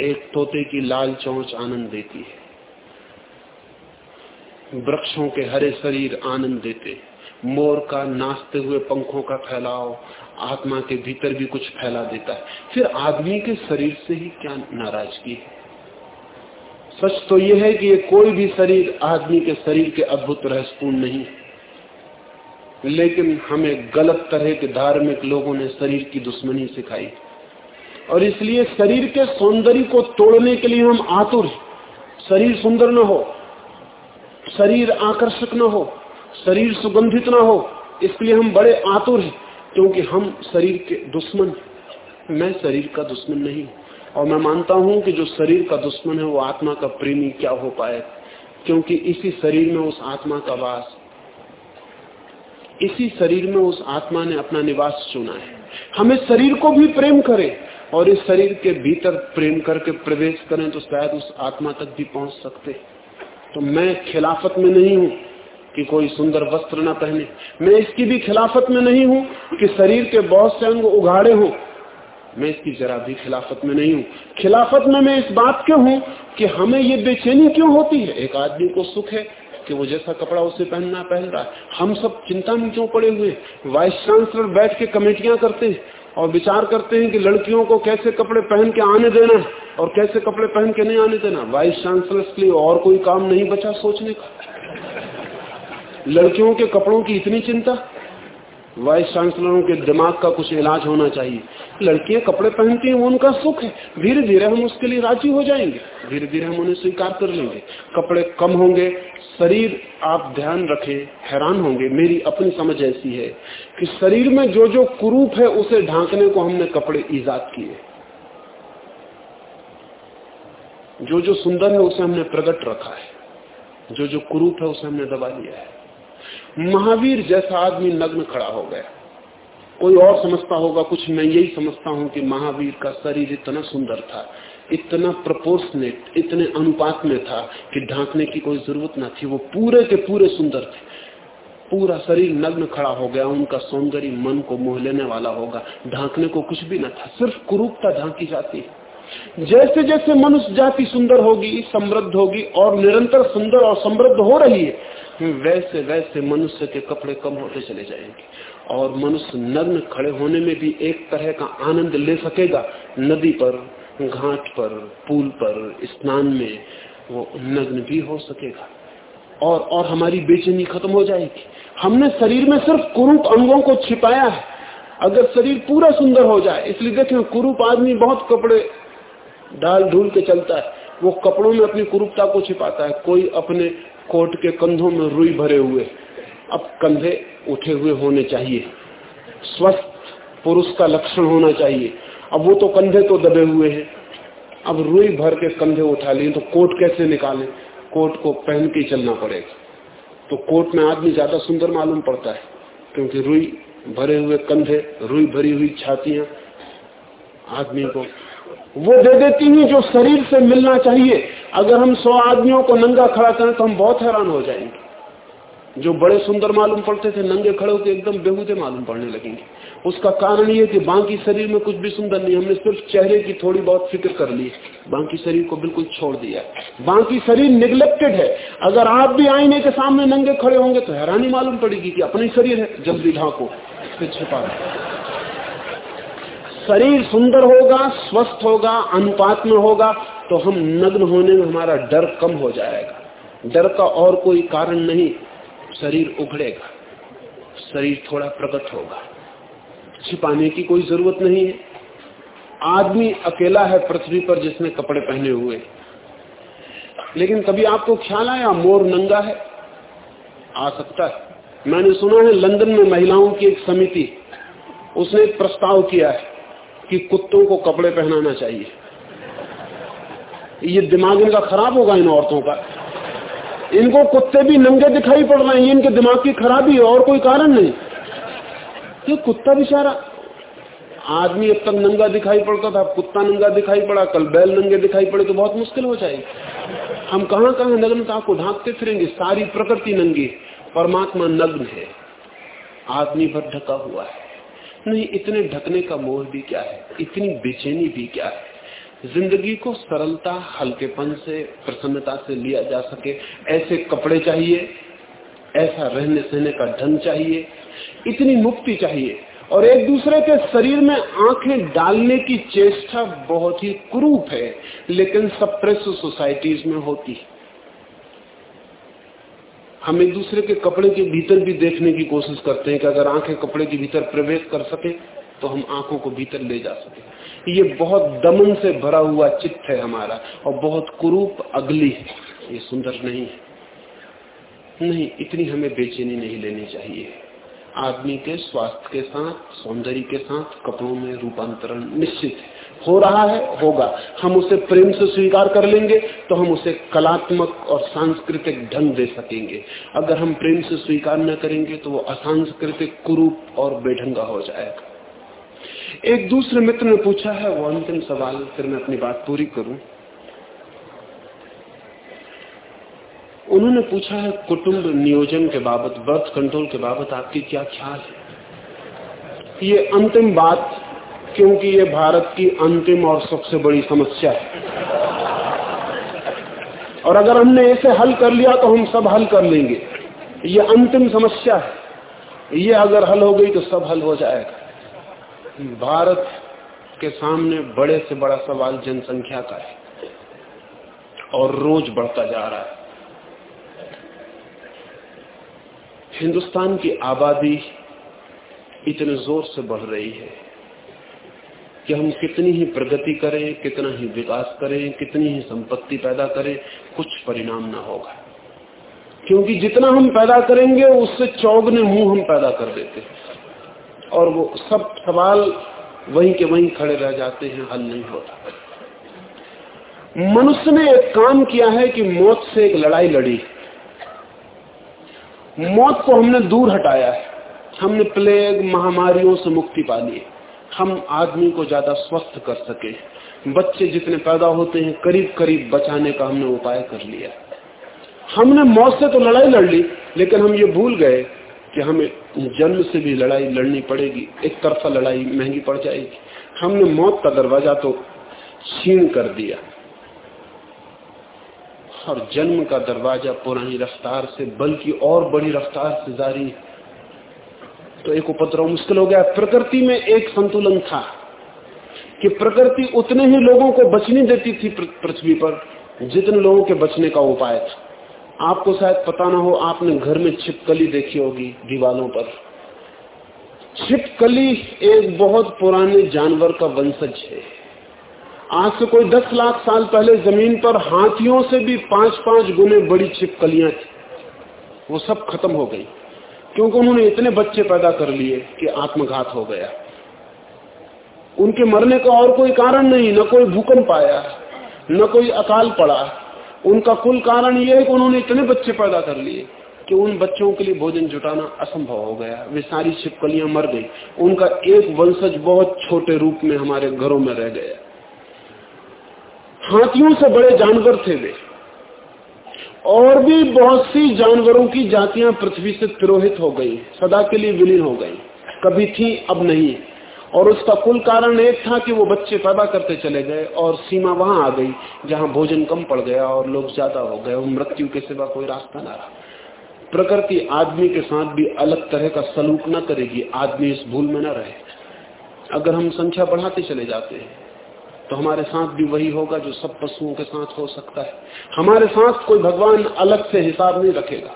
[SPEAKER 1] एक तोते की लाल चौंच आनंद देती है। वृक्षों के हरे शरीर आनंद देते। मोर का नाचते हुए पंखों का फैलाव आत्मा के भीतर भी कुछ फैला देता है। फिर आदमी के शरीर से ही क्या नाराज़गी है? सच तो यह है कि ये कोई भी शरीर आदमी के शरीर के अद्भुत रहस्यपूर्ण नहीं लेकिन हमें गलत तरह के धार्मिक लोगों ने शरीर की दुश्मनी सिखाई। और इसलिए शरीर के सौंदर्य को तोड़ने के लिए हम आतुर शरीर सुंदर न हो, शरीर आकर्षक न हो, शरीर सुगंधित न हो, इसलिए हम बड़े आतुर हैं, क्योंकि हम शरीर के दुश्मन मैं शरीर का दुश्मन नहीं हूँ। और मैं मानता हूँ कि जो शरीर का दुश्मन है वो आत्मा का प्रेमी क्या हो पाए? क्योंकि इसी शरीर में उस आत्मा का वास। इसी शरीर में उस आत्मा ने अपना निवास चुना है। हमें शरीर को भी प्रेम करें और इस शरीर के भीतर प्रेम करके प्रवेश करें तो शायद उस आत्मा तक भी पहुँच सकते। तो मैं खिलाफत में नहीं हूँ कि कोई सुंदर वस्त्र ना पहने। मैं इसकी भी खिलाफत में नहीं हूँ कि शरीर के बहुत से अंग उगाड़े हों मैं इसकी जरा भी खिलाफत में नहीं हूँ। खिलाफत में मैं इस बात क्यों हूँ कि हमें ये बेचैनी क्यों होती है? एक आदमी को सुख है कि वो जैसा कपड़ा उसे पहनना पहन रहा है। हम सब चिंता में क्यों पड़े हुए वाइस चांसलर बैठ के कमेटियाँ करते हैं और विचार करते हैं कि लड़कियों को कैसे कपड़े पहन के आने देना और कैसे कपड़े पहन के नहीं आने देना वाइस चांसलर के लिए और कोई काम नहीं बचा सोचने का। लड़कियों के कपड़ों की इतनी चिंता वाइस चांसलरों के दिमाग का कुछ इलाज होना चाहिए। लड़कियाँ कपड़े पहनती हैं, वो उनका सुख है। धीरे धीरे हम उसके लिए राज़ी हो जाएँगे। धीरे धीरे हम उन्हें स्वीकार कर लेंगे। कपड़े कम होंगे, शरीर, आप ध्यान रखें, हैरान होंगे। मेरी अपनी समझ ऐसी है कि शरीर में जो जो कुरूप है, उसे ढांकने को हमने कपड़े ईजाद किए। जो जो सुंदर है, उसे हमने प्रकट रखा है। जो जो कुरूप है, उसे हमने दबा लिया है। महावीर जैसा आदमी नग्न खड़ा हो गया। कोई और समझता होगा, कुछ मैं यही समझता हूँ कि महावीर का शरीर इतना सुंदर था, इतना प्रपोर्शनेट इतने अनुपात में था कि ढांकने की कोई ज़रूरत ना थी। वो पूरे के पूरे सुंदर थे। पूरा शरीर नग्न खड़ा हो गया, उनका सौंदर्य मन को मोह लेने वाला होगा। ढांकने को कुछ भी ना था, सिर्फ़ कुरूपता ढांकी जाती है। जैसे जैसे मनुष्य जाति सुंदर होगी, समृद्ध होगी और निरंतर सुंदर और समृद्ध हो रही है वैसे वैसे मनुष्य के कपड़े कम होते चले जाएँगे। और मनुष्य नग्न खड़े होने में भी एक तरह का आनंद ले सकेगा। नदी पर, घाट पर, पुल पर, स्नान में वो नग्न भी हो सकेगा। और और हमारी बेचैनी खत्म हो जाएगी। हमने शरीर में सिर्फ़ कुरूप अंगों को छिपाया है। अगर शरीर पूरा सुंदर हो जाए, इसलिए देखें, कुरूप आदमी बहुत कपड़े डाल ढूल के चलता है। वो कपड़ों में अपनी कुरूपता को छिपाता है। कोई अपने कोट के कंधों में रुई भरे हुए। अब कंधे उठे हुए होने चाहिए। स्वस्थ पुरुष का लक्षण होना चाहिए। अब वो तो कंधे तो दबे हुए हैं। अब रुई भर के कंधे उठा लिए तो कोट कैसे निकालें? कोट को पहन के चलना पड़ेगा। तो कोट में आदमी ज़्यादा सुंदर मालूम पड़ता है, क्योंकि रुई भरे हुए कंधे, रुई भरी हुई छातियाँ, आदमी को वो दे देती हैं जो शरीर से मिलना चाहिए। अगर हम सौ आदमियों को नंगा खड़ा करें तो हम बहुत हैरान हो जाएँगे। जो बड़े सुंदर मालूम पड़ते थे, नंगे खड़े होकर एकदम बेहूदे मालूम पड़ने लगेंगे। उसका कारण यह कि बाकी शरीर में कुछ भी सुंदर नहीं, हमने सिर्फ़ चेहरे की थोड़ी बहुत फ़िक्र कर ली। बाकी शरीर को बिल्कुल छोड़ दिया बाकी शरीर निग्लेक्टेड है। अगर आप भी आईने के सामने नंगे खड़े होंगे तो हैरानी मालूम पड़ेगी कि अपनी शरीर है, जल्दी ढांको फिर छिपा शरीर सुंदर होगा, स्वस्थ होगा, अनुपात में होगा तो हम नग्न होने में हमारा डर कम हो जाएगा। डर का और कोई कारण नहीं, शरीर उखड़ेगा, शरीर थोड़ा प्रकट होगा। छिपाने की कोई ज़रूरत नहीं है। आदमी अकेला है पृथ्वी पर जिसने कपड़े पहने हुए। लेकिन कभी आपको ख्याल आया, मोर नंगा है? आ सकता है। मैंने सुना है, लंदन में महिलाओं की एक समिति, उसने प्रस्ताव किया है। कि कुत्तों को कपड़े पहनाना चाहिए। ये दिमाग इनका खराब होगा इन औरतों का। इनको कुत्ते भी नंगे दिखाई पड़ रहे हैं, इनके दिमाग की खराबी है और कोई कारण नहीं। ये कुत्ता बेचारा, आदमी अब तक नंगा दिखाई पड़ता था कुत्ता नंगा दिखाई पड़ा, कल बैल नंगे दिखाई पड़े तो बहुत मुश्किल हो जाएगी। हम कहाँ कहाँ नग्नता को ढांकते फिरेंगे, सारी प्रकृति नंगी, परमात्मा नग्न है। आदमी भर ढका हुआ है। नहीं इतने ढकने का मोह भी क्या है? इतनी बेचैनी भी क्या है? ज़िंदगी को सरलता, हल्केपन से, प्रसन्नता से लिया जा सके। ऐसे कपड़े चाहिए, ऐसा रहने सहने का ढंग चाहिए, इतनी मुक्ति चाहिए। और एक दूसरे के शरीर में आँखें डालने की चेष्टा बहुत ही क्रूप है, लेकिन सप्रेस सोसाइटीज में होती है। हम एक दूसरे के कपड़े के भीतर भी देखने की कोशिश करते हैं कि अगर आँखें कपड़े के भीतर प्रवेश कर सके तो हम आँखों को भीतर ले जा सके। ये बहुत दमन से भरा हुआ चित्त है हमारा, और बहुत कुरूप अगली है। ये सुंदर नहीं है। नहीं, इतनी हमें बेचैनी नहीं लेनी चाहिए। आदमी के स्वास्थ्य के साथ, सौंदर्य के साथ कपड़ों में रूपांतरण निश्चित है। हो रहा है, होगा। हम उसे प्रेम से स्वीकार कर लेंगे तो हम उसे कलात्मक और सांस्कृतिक ढंग दे सकेंगे। अगर हम प्रेम से स्वीकार न करेंगे तो वो असांस्कृतिक कुरूप और बेढंगा हो जाएगा। एक दूसरे मित्र ने पूछा है, वो अंतिम सवाल, फिर मैं अपनी बात पूरी करूँ। उन्होंने पूछा है, कुटुंब नियोजन के बाबत, बर्थ कंट्रोल के बाबत आपकी क्या ख्याल है? ये अंतिम बात क्योंकि ये भारत की अंतिम और सबसे बड़ी समस्या है। और अगर हमने इसे हल कर लिया तो हम सब हल कर लेंगे। ये अंतिम समस्या है। ये अगर हल हो गई तो सब हल हो जाएगा। भारत के सामने बड़े से बड़ा सवाल जनसंख्या का है। और रोज बढ़ता जा रहा है। हिंदुस्तान की आबादी इतने ज़ोर से बढ़ रही है। कि हम कितनी ही प्रगति करें, कितना ही विकास करें, कितनी ही संपत्ति पैदा करें, कुछ परिणाम ना होगा। क्योंकि जितना हम पैदा करेंगे, उससे चौगने मुँह हम पैदा कर देते और वो सब सवाल वहीं के वहीं खड़े रह जाते हैं, हल नहीं होता। मनुष्य ने एक काम किया है कि मौत से एक लड़ाई लड़ी। मौत को हमने दूर हटाया है। हमने प्लेग, महामारियों से मुक्ति पा ली हम आदमी को ज़्यादा स्वस्थ कर सके। बच्चे जितने पैदा होते हैं करीब करीब बचाने का हमने उपाय कर लिया। हमने मौत से तो लड़ाई लड़ ली, लेकिन हम ये भूल गए कि हमें जन्म से भी लड़ाई लड़नी पड़ेगी। एक तरफा लड़ाई महँगी पड़ जाएगी। हमने मौत का दरवाज़ा तो छीन कर दिया। और जन्म का दरवाज़ा पुरानी रफ्तार से, बल्कि और बड़ी रफ्तार से जारी तो एक उपद्रव मुश्किल हो गया। प्रकृति में एक संतुलन था कि प्रकृति उतने ही लोगों को बचने देती थी पृथ्वी पर, जितने लोगों के बचने का उपाय था। आपको शायद पता ना हो, आपने घर में छिपकली देखी होगी दीवालों पर। छिपकली एक बहुत पुराने जानवर का वंशज है। आज से कोई दस लाख साल पहले ज़मीन पर हाथियों से भी पाँच पाँच गुने बड़ी छिपकलियाँ थी। वो सब खत्म हो गई। क्योंकि उन्होंने इतने बच्चे पैदा कर लिए कि आत्मघात हो गया। उनके मरने का और कोई कारण नहीं, न कोई भूकंप आया, न कोई अकाल पड़ा। उनका कुल कारण यह है कि उन्होंने इतने बच्चे पैदा कर लिए कि उन बच्चों के लिए भोजन जुटाना असंभव हो गया। वे सारी छिपकलियाँ मर गई। उनका एक वंशज बहुत छोटे रूप में हमारे घरों में रह गया। हाथियों से बड़े जानवर थे वे। और भी बहुत सी जानवरों की जातियाँ पृथ्वी से तिरोहित हो गई, सदा के लिए विलीन हो गई, कभी थी, अब नहीं। और उसका कुल कारण एक था कि वो बच्चे पैदा करते चले गए और सीमा वहाँ आ गई, जहाँ भोजन कम पड़ गया और लोग ज़्यादा हो गए मृत्यु के सिवा कोई रास्ता ना रहा। प्रकृति आदमी के साथ भी अलग तरह का सलूक न करेगी, आदमी इस भूल में न रहे। अगर हम संख्या बढ़ाते चले जाते हैं तो हमारे साथ भी वही होगा जो सब पशुओं के साथ हो सकता है। हमारे साथ कोई भगवान अलग से हिसाब नहीं रखेगा।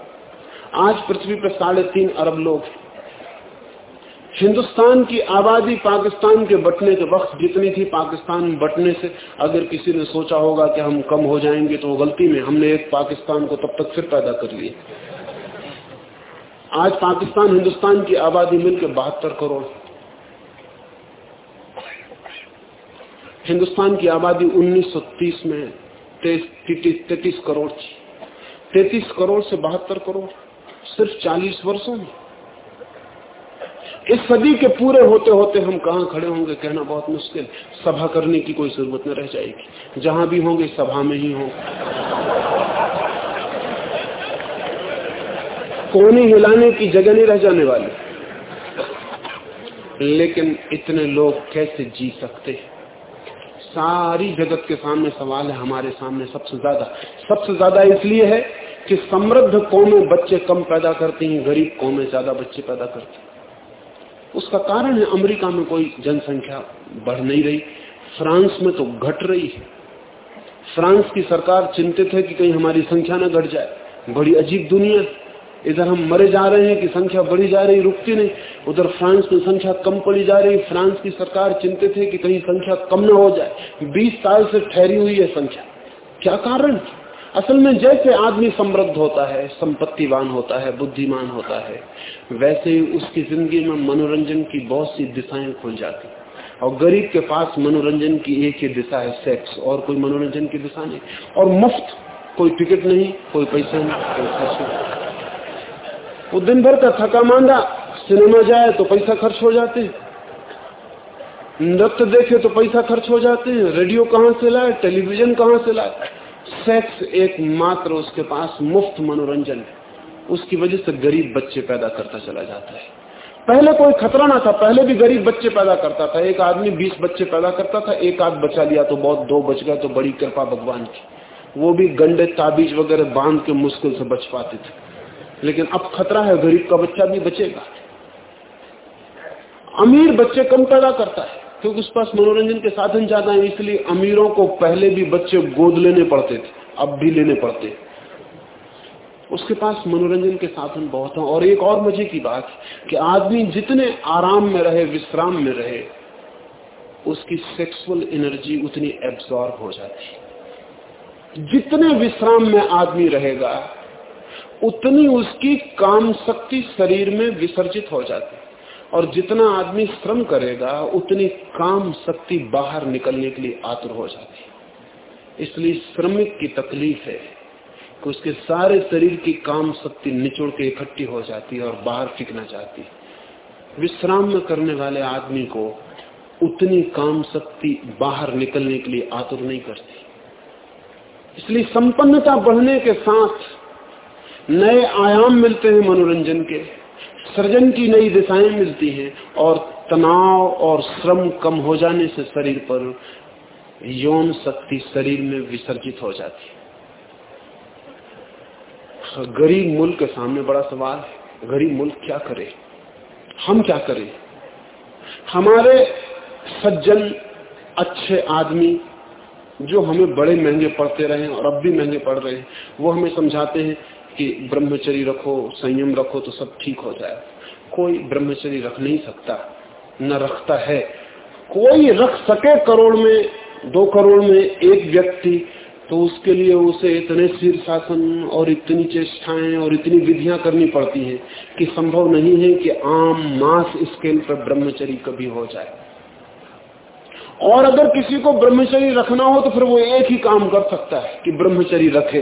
[SPEAKER 1] आज पृथ्वी पर साढ़े तीन अरब लोग हिंदुस्तान की आबादी पाकिस्तान के बटने के वक्त जितनी थी पाकिस्तान बटने से, अगर किसी ने सोचा होगा कि हम कम हो जाएँगे तो गलती में हमने एक पाकिस्तान को तब तक फिर पैदा कर लिया। आज पाकिस्तान, हिंदुस्तान की आबादी मिलकर बहत्तर करोड़ हिंदुस्तान की आबादी 1930 में तैतीस करोड़ थी। तैतीस करोड़ से बहत्तर करोड़, सिर्फ़ 40 वर्षों में। इस सदी के पूरे होते होते हम कहा खड़े होंगे, कहना बहुत मुश्किल। सभा करने की कोई ज़रूरत न रह जाएगी। जहाँ भी होंगे, सभा में ही होंगे। कोने हिलाने की जगह नहीं रह जाने वाली। लेकिन इतने लोग कैसे जी सकते हैं? सारी जगत के सामने सवाल है, हमारे सामने सबसे ज़्यादा। सबसे ज़्यादा इसलिए है कि समृद्ध कौमें बच्चे कम पैदा करती हैं, गरीब कौमें ज़्यादा बच्चे पैदा करती उसका कारण है, अमेरिका में कोई जनसंख्या बढ़ नहीं रही, फ्रांस में तो घट रही है। फ्रांस की सरकार चिंतित है कि कहीं हमारी संख्या न घट जाए। बड़ी अजीब दुनिया है। इधर हम मरे जा रहे हैं कि संख्या बढ़ी जा रही, रुकती नहीं। उधर फ्रांस में संख्या कम पड़ी जा रही। फ्रांस की सरकार चिंतित है कि कहीं संख्या कम न हो जाए। 20 साल से ठहरी हुई है संख्या। क्या कारण? असल में जैसे आदमी समृद्ध होता है, संपत्तिवान होता है, बुद्धिमान होता है, वैसे ही उसकी ज़िंदगी में मनोरंजन की बहुत सी दिशाएँ खुल जाती और गरीब के पास मनोरंजन की एक ही दिशा है सेक्स और कोई मनोरंजन की दिशा नहीं। और मुफ़्त, कोई टिकट नहीं, कोई पैसा नहीं, कोई नहीं। वो दिन भर का थका मांदा, सिनेमा जाए तो पैसा खर्च हो जाते नृत्य देखे तो पैसा खर्च हो जाते हैं। रेडियो कहाँ से लाए, टेलीविज़न कहाँ से लाए? सेक्स एक मात्र उसके पास मुफ़्त मनोरंजन है। उसकी वजह से गरीब बच्चे पैदा करता चला जाता है। पहले कोई खतरा ना था, पहले भी गरीब बच्चे पैदा करता था। एक आदमी बीस बच्चे पैदा करता था, एक आध बचा लिया तो बहुत, दो बच गए तो बड़ी कृपा भगवान की। वो भी गंडे ताबीज वगैरह बाँध के मुश्किल से बच पाते थे। लेकिन अब खतरा है, गरीब का बच्चा भी बचेगा। अमीर बच्चे कम पैदा करता है, क्योंकि उस पास मनोरंजन के साधन ज़्यादा है, इसलिए अमीरों को पहले भी बच्चे गोद लेने पड़ते थे, अब भी लेने पड़ते उसके पास मनोरंजन के साधन बहुत हैं, और एक और मज़े की बात, कि आदमी जितने आराम में रहे, विश्राम में रहे, उसकी सेक्सुअल एनर्जी उतनी एब्सॉर्ब हो जाती है। जितने विश्राम में आदमी रहेगा उतनी उसकी काम शक्ति शरीर में विसर्जित हो जाती और जितना आदमी श्रम करेगा, उतनी काम शक्ति बाहर निकलने के लिए आतुर हो जाती है। इसलिए श्रमिक की तकलीफ़ है कि उसके सारे शरीर की काम शक्ति निचोड़ के इकट्ठी हो जाती है और बाहर फिकना चाहती है। विश्राम में करने वाले आदमी को उतनी काम शक्ति बाहर निकलने के लिए आतुर नहीं करती। इसलिए संपन्नता बढ़ने के साथ नए आयाम मिलते हैं मनोरंजन के। सृजन की नई दिशाएँ मिलती हैं और तनाव और श्रम कम हो जाने से शरीर पर यौन शक्ति शरीर में विसर्जित हो जाती है। गरीब मुल्क के सामने बड़ा सवाल है, गरीब मुल्क क्या करे? हम क्या करें? हमारे सज्जन, अच्छे आदमी जो हमें बड़े महँगे पड़ते रहे और अब भी महँगे पड़ रहे हैं, वो हमें समझाते हैं कि ब्रह्मचरी रखो, संयम रखो तो सब ठीक हो जाए। कोई ब्रह्मचरी रख नहीं सकता, न रखता है। कोई रख सके करोड़ में, दो करोड़ में एक व्यक्ति तो उसके लिए उसे इतने शीर्षासन और इतनी चेष्टाएँ और इतनी विधियाँ करनी पड़ती हैं कि संभव नहीं है कि आम मास स्केल पर ब्रह्मचरी कभी हो जाए। और अगर किसी को ब्रह्मचरी रखना हो तो फिर वो एक ही काम कर सकता है कि ब्रह्मचरी रखे।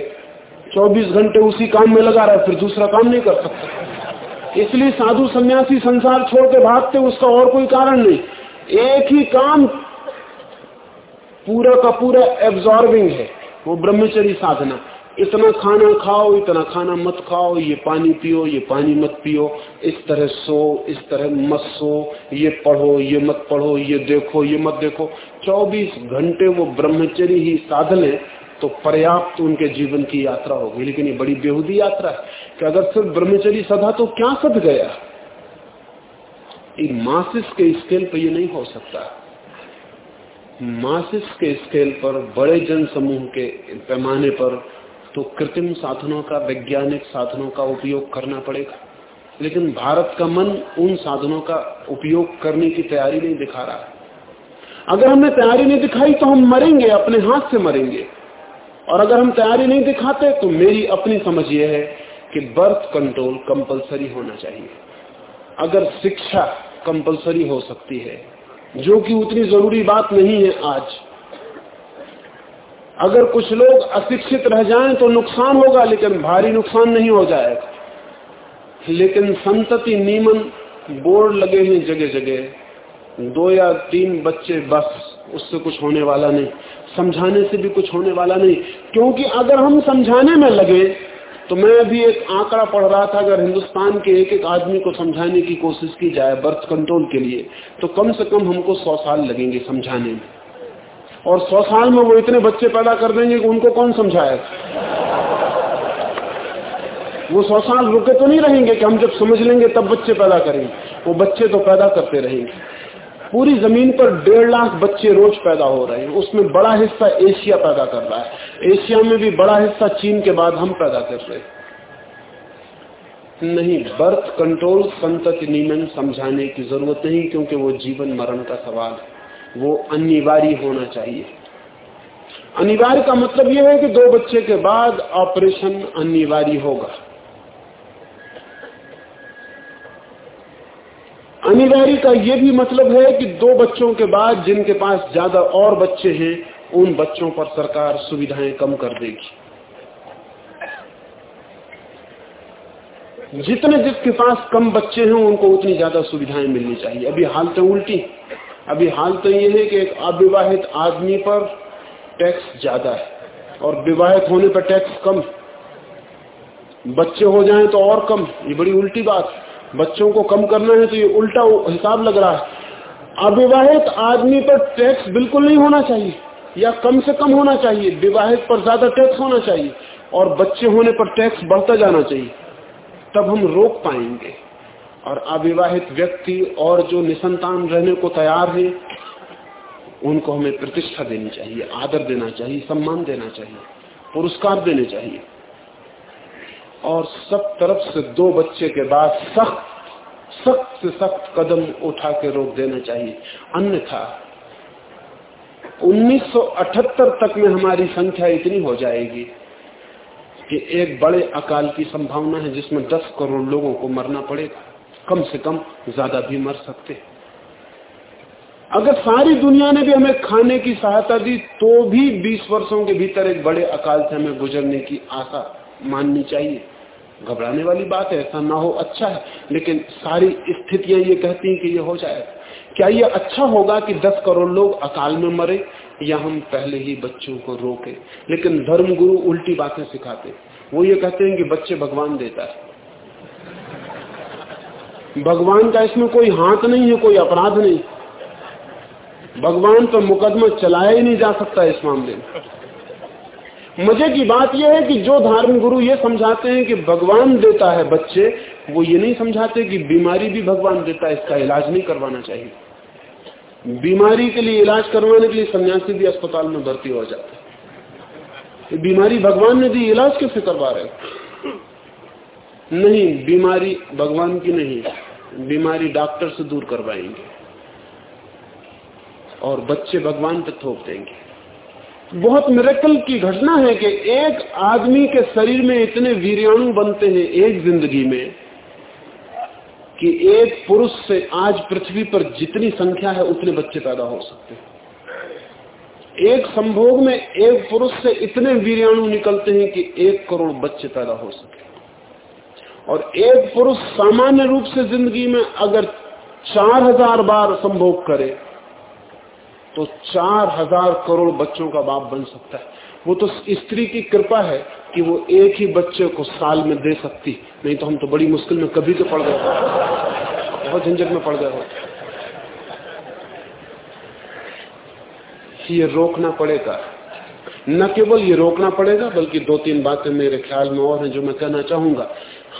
[SPEAKER 1] 24 घंटे उसी काम में लगा रहा है, फिर दूसरा काम नहीं कर सकता। इसलिए साधु सन्यासी संसार छोड़ के भागते, उसका और कोई कारण नहीं। एक ही काम पूरा का पूरा एब्जॉर्बिंग है, वो ब्रह्मचरी साधना। इतना खाना खाओ, इतना खाना मत खाओ, ये पानी पियो, ये पानी मत पियो, इस तरह सो, इस तरह मत सो, ये पढ़ो, ये मत पढ़ो, ये देखो, ये मत देखो। 24 घंटे वो ब्रह्मचरी ही साधन तो पर्याप्त उनके जीवन की यात्रा होगी लेकिन ये बड़ी बेहूदी यात्रा है कि अगर सिर्फ़ ब्रह्मचरी सदा तो क्या सद गया? मासिस के स्केल पर ये नहीं हो सकता। मासिस के स्केल पर, बड़े जन समूह के पैमाने पर तो कृत्रिम साधनों का, वैज्ञानिक साधनों का उपयोग करना पड़ेगा। लेकिन भारत का मन उन साधनों का उपयोग करने की तैयारी नहीं दिखा रहा। अगर हमने तैयारी नहीं दिखाई तो हम मरेंगे, अपने हाथ से मरेंगे। और अगर हम तैयारी नहीं दिखाते तो मेरी अपनी समझ यह है कि बर्थ कंट्रोल कंपलसरी होना चाहिए। अगर शिक्षा कंपलसरी हो सकती है, जो कि उतनी ज़रूरी बात नहीं है आज, अगर कुछ लोग अशिक्षित रह जाएँ तो नुकसान होगा, लेकिन भारी नुकसान नहीं हो जाएगा। लेकिन संतति नियमन बोर्ड लगे हैं जगह जगह दो या तीन बच्चे बस, उससे कुछ होने वाला नहीं। समझाने से भी कुछ होने वाला नहीं। क्योंकि अगर हम समझाने में लगे तो मैं अभी एक आंकड़ा पढ़ रहा था, अगर हिंदुस्तान के एक एक आदमी को समझाने की कोशिश की जाए बर्थ कंट्रोल के लिए तो कम से कम हमको सौ साल लगेंगे समझाने में। और सौ साल में वो इतने बच्चे पैदा कर देंगे कि उनको कौन समझाएगा वो सौ साल रुके तो नहीं रहेंगे कि हम जब समझ लेंगे तब बच्चे पैदा करेंगे। वो बच्चे तो पैदा करते रहेंगे। पूरी ज़मीन पर डेढ़ लाख बच्चे रोज पैदा हो रहे हैं। उसमें बड़ा हिस्सा एशिया पैदा कर रहा है। एशिया में भी बड़ा हिस्सा चीन के बाद हम पैदा कर रहे हैं। नहीं, बर्थ कंट्रोल संतति नियमन समझाने की ज़रूरत नहीं, क्योंकि वो जीवन मरण का सवाल है। वो अनिवार्य होना चाहिए। अनिवार्य का मतलब यह है कि दो बच्चे के बाद ऑपरेशन अनिवार्य होगा। अनिवार्य का यह भी मतलब है कि दो बच्चों के बाद जिनके पास ज़्यादा और बच्चे हैं, उन बच्चों पर सरकार सुविधाएँ कम कर देगी। जितने जिसके पास कम बच्चे हैं, उनको उतनी ज़्यादा सुविधाएँ मिलनी चाहिए। अभी हालतें उल्टी। अभी हाल तो ये है कि एक अविवाहित आदमी पर टैक्स ज़्यादा है और विवाहित होने पर टैक्स कम। बच्चे हो जाएँ तो और कम। ये बड़ी उल्टी बात बच्चों को कम करना है तो ये उल्टा हिसाब लग रहा है। अविवाहित आदमी पर टैक्स बिल्कुल नहीं होना चाहिए, या कम से कम होना चाहिए, विवाहित पर ज़्यादा टैक्स होना चाहिए, और बच्चे होने पर टैक्स बढ़ता जाना चाहिए, तब हम रोक पाएँगे। और अविवाहित व्यक्ति और जो निसंतान रहने को तैयार है, उनको हमें प्रतिष्ठा देनी चाहिए, आदर देना चाहिए, सम्मान देना चाहिए, पुरस्कार देने चाहिए। और सब तरफ़ से दो बच्चे के बाद सख्त सख्त से सख्त कदम उठा के रोक देना चाहिए। अन्यथा 1978 तक में हमारी संख्या इतनी हो जाएगी कि एक बड़े अकाल की संभावना है जिसमें 10 करोड़ लोगों को मरना पड़ेगा। कम से कम ज़्यादा भी मर सकते अगर सारी दुनिया ने भी हमें खाने की सहायता दी तो भी 20 वर्षों के भीतर एक बड़े अकाल से हमें गुजरने की आशा माननी चाहिए। घबराने वाली बात है, ऐसा ना हो अच्छा है। लेकिन सारी स्थितियाँ ये कहती हैं कि ये हो जाएगा क्या ये अच्छा होगा कि 10 करोड़ लोग अकाल में मरे, या हम पहले ही बच्चों को रोके? लेकिन धर्म गुरु उल्टी बातें सिखाते वो ये कहते हैं कि बच्चे भगवान देता है। भगवान का इसमें कोई हाथ नहीं है, कोई अपराध नहीं। भगवान पर मुकदमा चलाया ही नहीं जा सकता इस मामले में। मज़े की बात यह है कि जो धार्मिक गुरु ये समझाते हैं कि भगवान देता है बच्चे, वो ये नहीं समझाते कि बीमारी भी भगवान देता है, इसका इलाज नहीं करवाना चाहिए। बीमारी के लिए इलाज करवाने के लिए सन्यासी भी अस्पताल में भर्ती हो जाते हैं। बीमारी भगवान ने दी, इलाज कैसे करवा रहे नहीं, बीमारी भगवान की नहीं बीमारी डॉक्टर से दूर करवाएँगे। और बच्चे भगवान पे थोप देंगे। बहुत मिरेकल की घटना है कि एक आदमी के शरीर में इतने वीरियाणु बनते हैं एक ज़िंदगी में कि एक पुरुष से आज पृथ्वी पर जितनी संख्या है, उतने बच्चे पैदा हो सकते हैं। एक संभोग में एक पुरुष से इतने वीरियाणु निकलते हैं कि एक करोड़ बच्चे पैदा हो सके। और एक पुरुष सामान्य रूप से ज़िंदगी में अगर चार हज़ार बार संभोग करे तो चार हज़ार करोड़ बच्चों का बाप बन सकता है। वो तो स्त्री की कृपा है कि वो एक ही बच्चे को साल में दे सकती। नहीं तो हम तो बड़ी मुश्किल में कभी तो पड़ गए बहुत झंझट में पड़ गए हो। ये रोकना पड़ेगा। न केवल ये रोकना पड़ेगा, बल्कि दो तीन बातें मेरे ख्याल में और हैं जो मैं कहना चाहूँगा।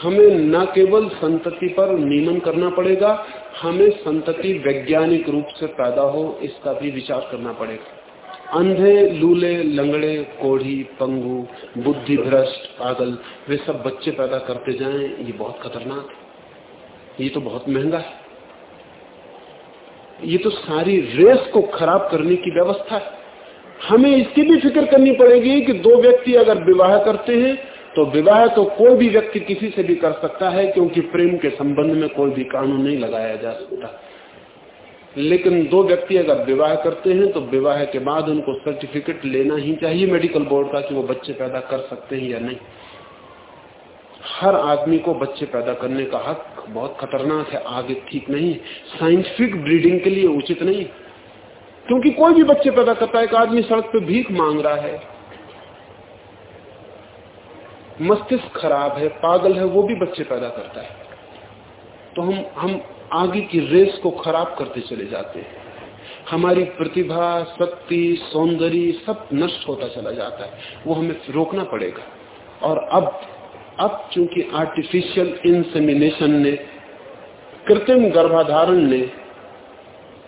[SPEAKER 1] हमें न केवल संतति पर नियमन करना पड़ेगा, हमें संतति वैज्ञानिक रूप से पैदा हो, इसका भी विचार करना पड़ेगा। अंधे, लूले, लंगड़े, कोढ़ी, पंगु बुद्धि भ्रष्ट पागल, वे सब बच्चे पैदा करते जाएँ, ये बहुत खतरनाक है। ये तो बहुत महँगा है। ये तो सारी रेस को खराब करने की व्यवस्था है। हमें इसकी भी फ़िक्र करनी पड़ेगी कि दो व्यक्ति अगर विवाह करते हैं तो विवाह तो कोई भी व्यक्ति किसी से भी कर सकता है, क्योंकि प्रेम के संबंध में कोई भी कानून नहीं लगाया जा सकता। लेकिन दो व्यक्ति अगर विवाह करते हैं तो विवाह के बाद उनको सर्टिफिकेट लेना ही चाहिए मेडिकल बोर्ड का कि वो बच्चे पैदा कर सकते हैं या नहीं। हर आदमी को बच्चे पैदा करने का हक बहुत खतरनाक है, आगे ठीक नहीं साइंटिफिक ब्रीडिंग के लिए उचित नहीं क्योंकि कोई भी बच्चे पैदा करता है, एक आदमी सड़क पे भीख मांग रहा है। मस्तिष्क खराब है, पागल है, वो भी बच्चे पैदा करता है। तो हम हम आगे की रेस को खराब करते चले जाते हैं। हमारी प्रतिभा, शक्ति, सौंदर्य सब नष्ट होता चला जाता है। वो हमें रोकना पड़ेगा। और अब अब चूँकि आर्टिफिशियल इंसेमिनेशन ने, कृत्रिम गर्भाधारण ने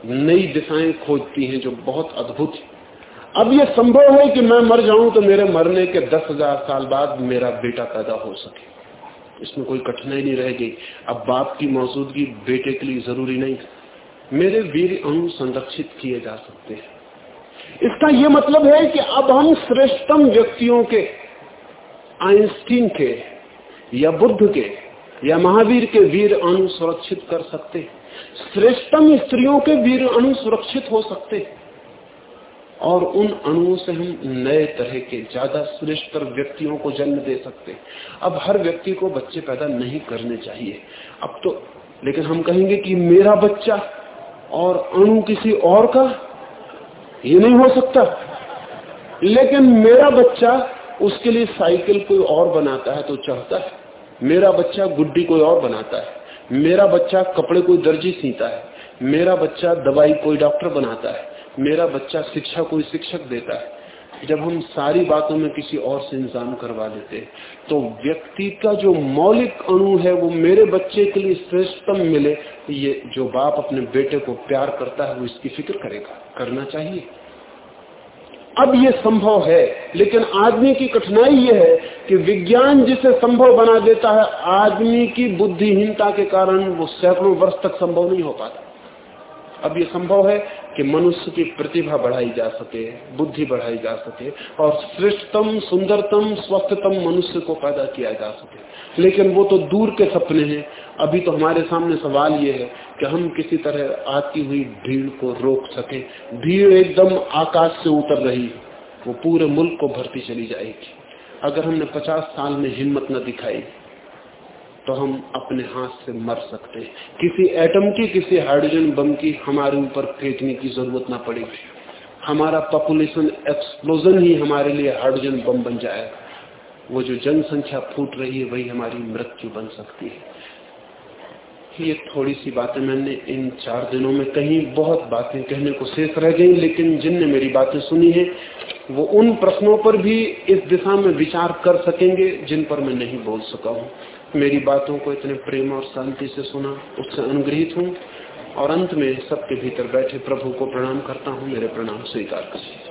[SPEAKER 1] नई दिशाएँ खोजती हैं जो बहुत अद्भुत है अब ये संभव है कि मैं मर जाऊँ तो मेरे मरने के दस हज़ार साल बाद मेरा बेटा पैदा हो सके। इसमें कोई कठिनाई नहीं रह गई अब बाप की मौजूदगी बेटे के लिए ज़रूरी नहीं। मेरे वीर अणु संरक्षित किए जा सकते हैं। इसका यह मतलब है कि अब हम श्रेष्ठतम व्यक्तियों के, आइंस्टीन के, या बुद्ध के, या महावीर के वीर अणु सुरक्षित कर सकते श्रेष्ठतम स्त्रियों के वीर अणु सुरक्षित हो सकते और उन अणुओं से हम नए तरह के ज़्यादा श्रेष्ठतर व्यक्तियों को जन्म दे सकते अब हर व्यक्ति को बच्चे पैदा नहीं करने चाहिए। अब तो लेकिन हम कहेंगे कि मेरा बच्चा और अणु किसी और का, ये नहीं हो सकता। लेकिन मेरा बच्चा उसके लिए साइकिल कोई और बनाता है तो चढ़ता है। मेरा बच्चा गुड्डी कोई और बनाता है। मेरा बच्चा कपड़े कोई दर्जी सीता है। मेरा बच्चा दवाई कोई डॉक्टर बनाता है। मेरा बच्चा शिक्षा कोई शिक्षक देता है। जब हम सारी बातों में किसी और से इंतज़ाम करवा लेते तो व्यक्ति का जो मौलिक अणु है, वो मेरे बच्चे के लिए श्रेष्ठतम मिले, ये जो बाप अपने बेटे को प्यार करता है, वो इसकी फ़िक्र करेगा। करना चाहिए। अब ये संभव है, लेकिन आदमी की कठिनाई ये है कि विज्ञान जिसे संभव बना देता है, आदमी की बुद्धिहीनता के कारण वो सैकड़ों वर्ष तक संभव नहीं हो पाता। अब ये संभव है कि मनुष्य की प्रतिभा बढ़ाई जा सके, बुद्धि बढ़ाई जा सके और श्रेष्ठतम, सुंदरतम, स्वस्थतम मनुष्य को पैदा किया जा सके। लेकिन वो तो दूर के सपने हैं। अभी तो हमारे सामने सवाल ये है कि हम किसी तरह आती हुई भीड़ को रोक सके। भीड़ एकदम आकाश से उतर रही वो पूरे मुल्क को भरती चली जाएगी। अगर हमने पचास साल में हिम्मत न दिखाई तो हम अपने हाथ से मर सकते हैं। किसी एटम की, किसी हाइड्रोजन बम की हमारे ऊपर फेंकने की ज़रूरत ना पड़ेगी। हमारा पॉपुलेशन एक्सप्लोजन ही हमारे लिए हाइड्रोजन बम बन जाएगा वो जो जनसंख्या फूट रही है, वही हमारी मृत्यु बन सकती है। ये थोड़ी सी बातें मैंने इन चार दिनों में कहीं बहुत बातें कहने को शेष रह गई, लेकिन जिनने मेरी बातें सुनी है, वो उन प्रश्नों पर भी इस दिशा में विचार कर सकेंगे जिन पर मैं नहीं बोल सका हूँ। मेरी बातों को इतने प्रेम और शांति से सुना, उससे अनुग्रहित हूँ और अंत में सबके भीतर बैठे प्रभु को प्रणाम करता हूँ, मेरे प्रणाम स्वीकार करें।